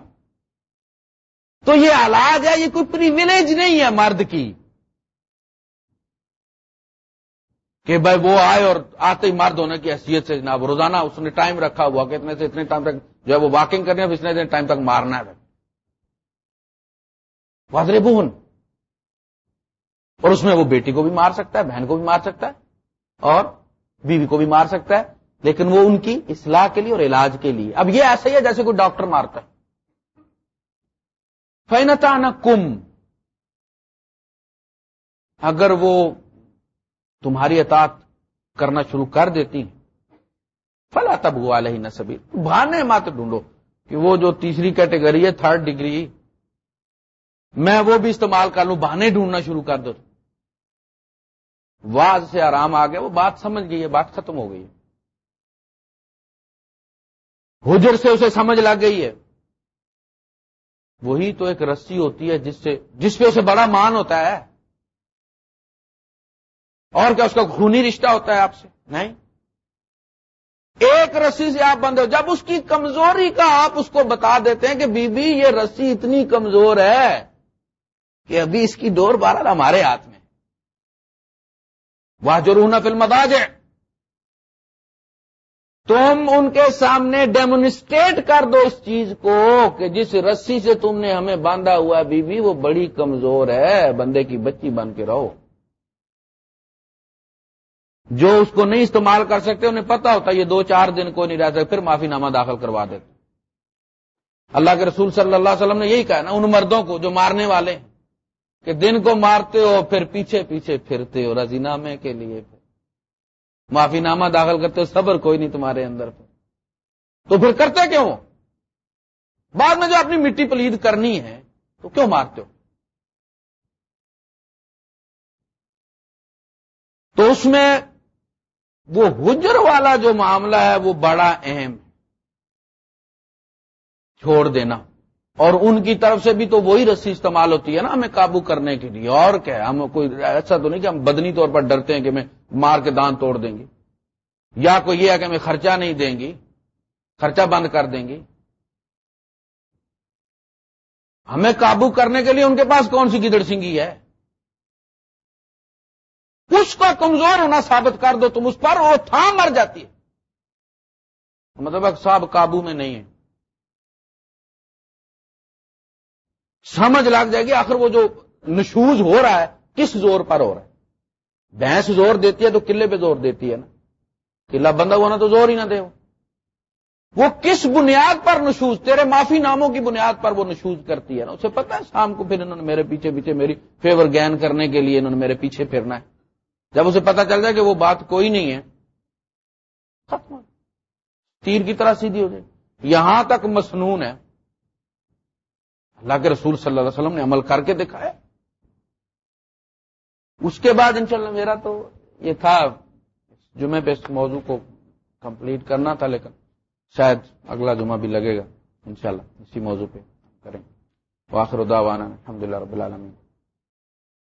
تو یہ علاج ہے، یہ کوئی پریویلیج نہیں ہے مرد کی۔ کہ بھائی وہ آئے اور آتے ہی مرد ہونے کی حیثیت سے جناب۔ روزانہ اس نے ٹائم رکھا ہوا کہ اتنے سے اتنے ٹائم تک جو ہے وہ واکنگ کرنے اتنے ٹائم تک مارنا ہے۔ واضح بہن اور اس میں وہ بیٹی کو بھی مار سکتا ہے، بہن کو بھی مار سکتا ہے، اور بیوی کو بھی مار سکتا ہے، لیکن وہ ان کی اصلاح کے لیے اور علاج کے لیے۔ اب یہ ایسا ہی ہے جیسے کوئی ڈاکٹر مارتا ہے۔ فینتا نہ کم اگر وہ تمہاری اطاعت کرنا شروع کر دیتی، فلا تب ہوا ہی نہ بہانے مات ڈھونڈو کہ وہ جو تیسری کیٹیگری ہے، تھرڈ ڈگری میں وہ بھی استعمال کر لوں، بہانے ڈھونڈنا شروع کر دو۔ واز سے آرام آ گیا، وہ بات سمجھ گئی ہے بات ختم ہو گئی۔ ہے حجر سے اسے سمجھ لگ گئی ہے۔ وہی تو ایک رسی ہوتی ہے جس سے، جس پہ اسے بڑا مان ہوتا ہے۔ اور کیا اس کا خونی رشتہ ہوتا ہے آپ سے؟ نہیں۔ ایک رسی سے آپ بند ہو، جب اس کی کمزوری کا آپ اس کو بتا دیتے ہیں کہ بی بی، یہ رسی اتنی کمزور ہے۔ کہ ابھی اس کی ڈور بارہ ہمارے ہاتھ میں وہ جو رونا فلم تم ان کے سامنے ڈیمونسٹریٹ کر دو اس چیز کو کہ جس رسی سے تم نے ہمیں باندھا ہوا بی بی وہ بڑی کمزور ہے، بندے کی بچی بن کے رہو۔ جو اس کو نہیں استعمال کر سکتے، انہیں پتا ہوتا یہ دو چار دن کو نہیں رہ سکتے پھر معافی نامہ داخل کروا دیتے۔ اللہ کے رسول صلی اللہ علیہ وسلم نے یہی کہا نا، ان مردوں کو جو مارنے والے ہیں۔ کہ دن کو مارتے ہو پھر پیچھے پیچھے پھرتے ہو رضی نامے کے لیے معافی نامہ داخل کرتے ہو، صبر کوئی نہیں تمہارے اندر پہ تو پھر کرتے کیوں؟ بعد میں جو اپنی مٹی پلید کرنی ہے، تو کیوں مارتے ہو؟ تو اس میں وہ حجر والا جو معاملہ ہے، وہ بڑا اہم چھوڑ دینا۔ اور ان کی طرف سے بھی تو وہی رسی استعمال ہوتی ہے نا ہمیں قابو کرنے کے لیے۔ اور کیا ہم کوئی ایسا تو نہیں کہ ہم بدنی طور پر ڈرتے ہیں کہ ہمیں مار کے دان توڑ دیں گے۔ یا کوئی یہ ہے کہ ہمیں خرچہ نہیں دیں گی خرچہ بند کر دیں گی ہمیں قابو کرنے کے لیے ان کے پاس کون سی گدڑ سنگی ہے؟ اس کا کمزور ہونا ثابت کر دو، تم اس پر وہ تھا مر جاتی ہے۔ مطلب صاحب قابو میں نہیں ہے۔ سمجھ لگ جائے گی آخر وہ جو نشوز ہو رہا ہے، کس زور پر ہو رہا ہے؟ بھینس زور دیتی ہے تو قلعے پہ زور دیتی ہے نا۔ قلعہ بندہ ہونا تو زور ہی نہ دے وہ۔ کس بنیاد پر نشوز، تیرے معافی ناموں کی بنیاد پر وہ نشوز کرتی ہے نا؟ اسے پتا ہے، شام کو پھر انہوں نے میرے پیچھے پیچھے میری فیور گین کرنے کے لیے انہوں نے میرے پیچھے پھرنا ہے۔ جب اسے پتا چل جائے کہ وہ بات کوئی نہیں ہے، ختم تیر کی طرح سیدھی ہو جائے۔ یہاں تک مصنون ہے۔ اللہ کے رسول صلی اللہ علیہ وسلم نے عمل کر کے دکھایا۔ اس کے بعد انشاءاللہ میرا تو یہ تھا جمعے پہ اس موضوع کو کمپلیٹ کرنا تھا، لیکن شاید اگلا جمعہ بھی لگے گا۔ انشاءاللہ اسی موضوع پہ کریں۔ واخر دعوانا الحمد للہ رب العالمین۔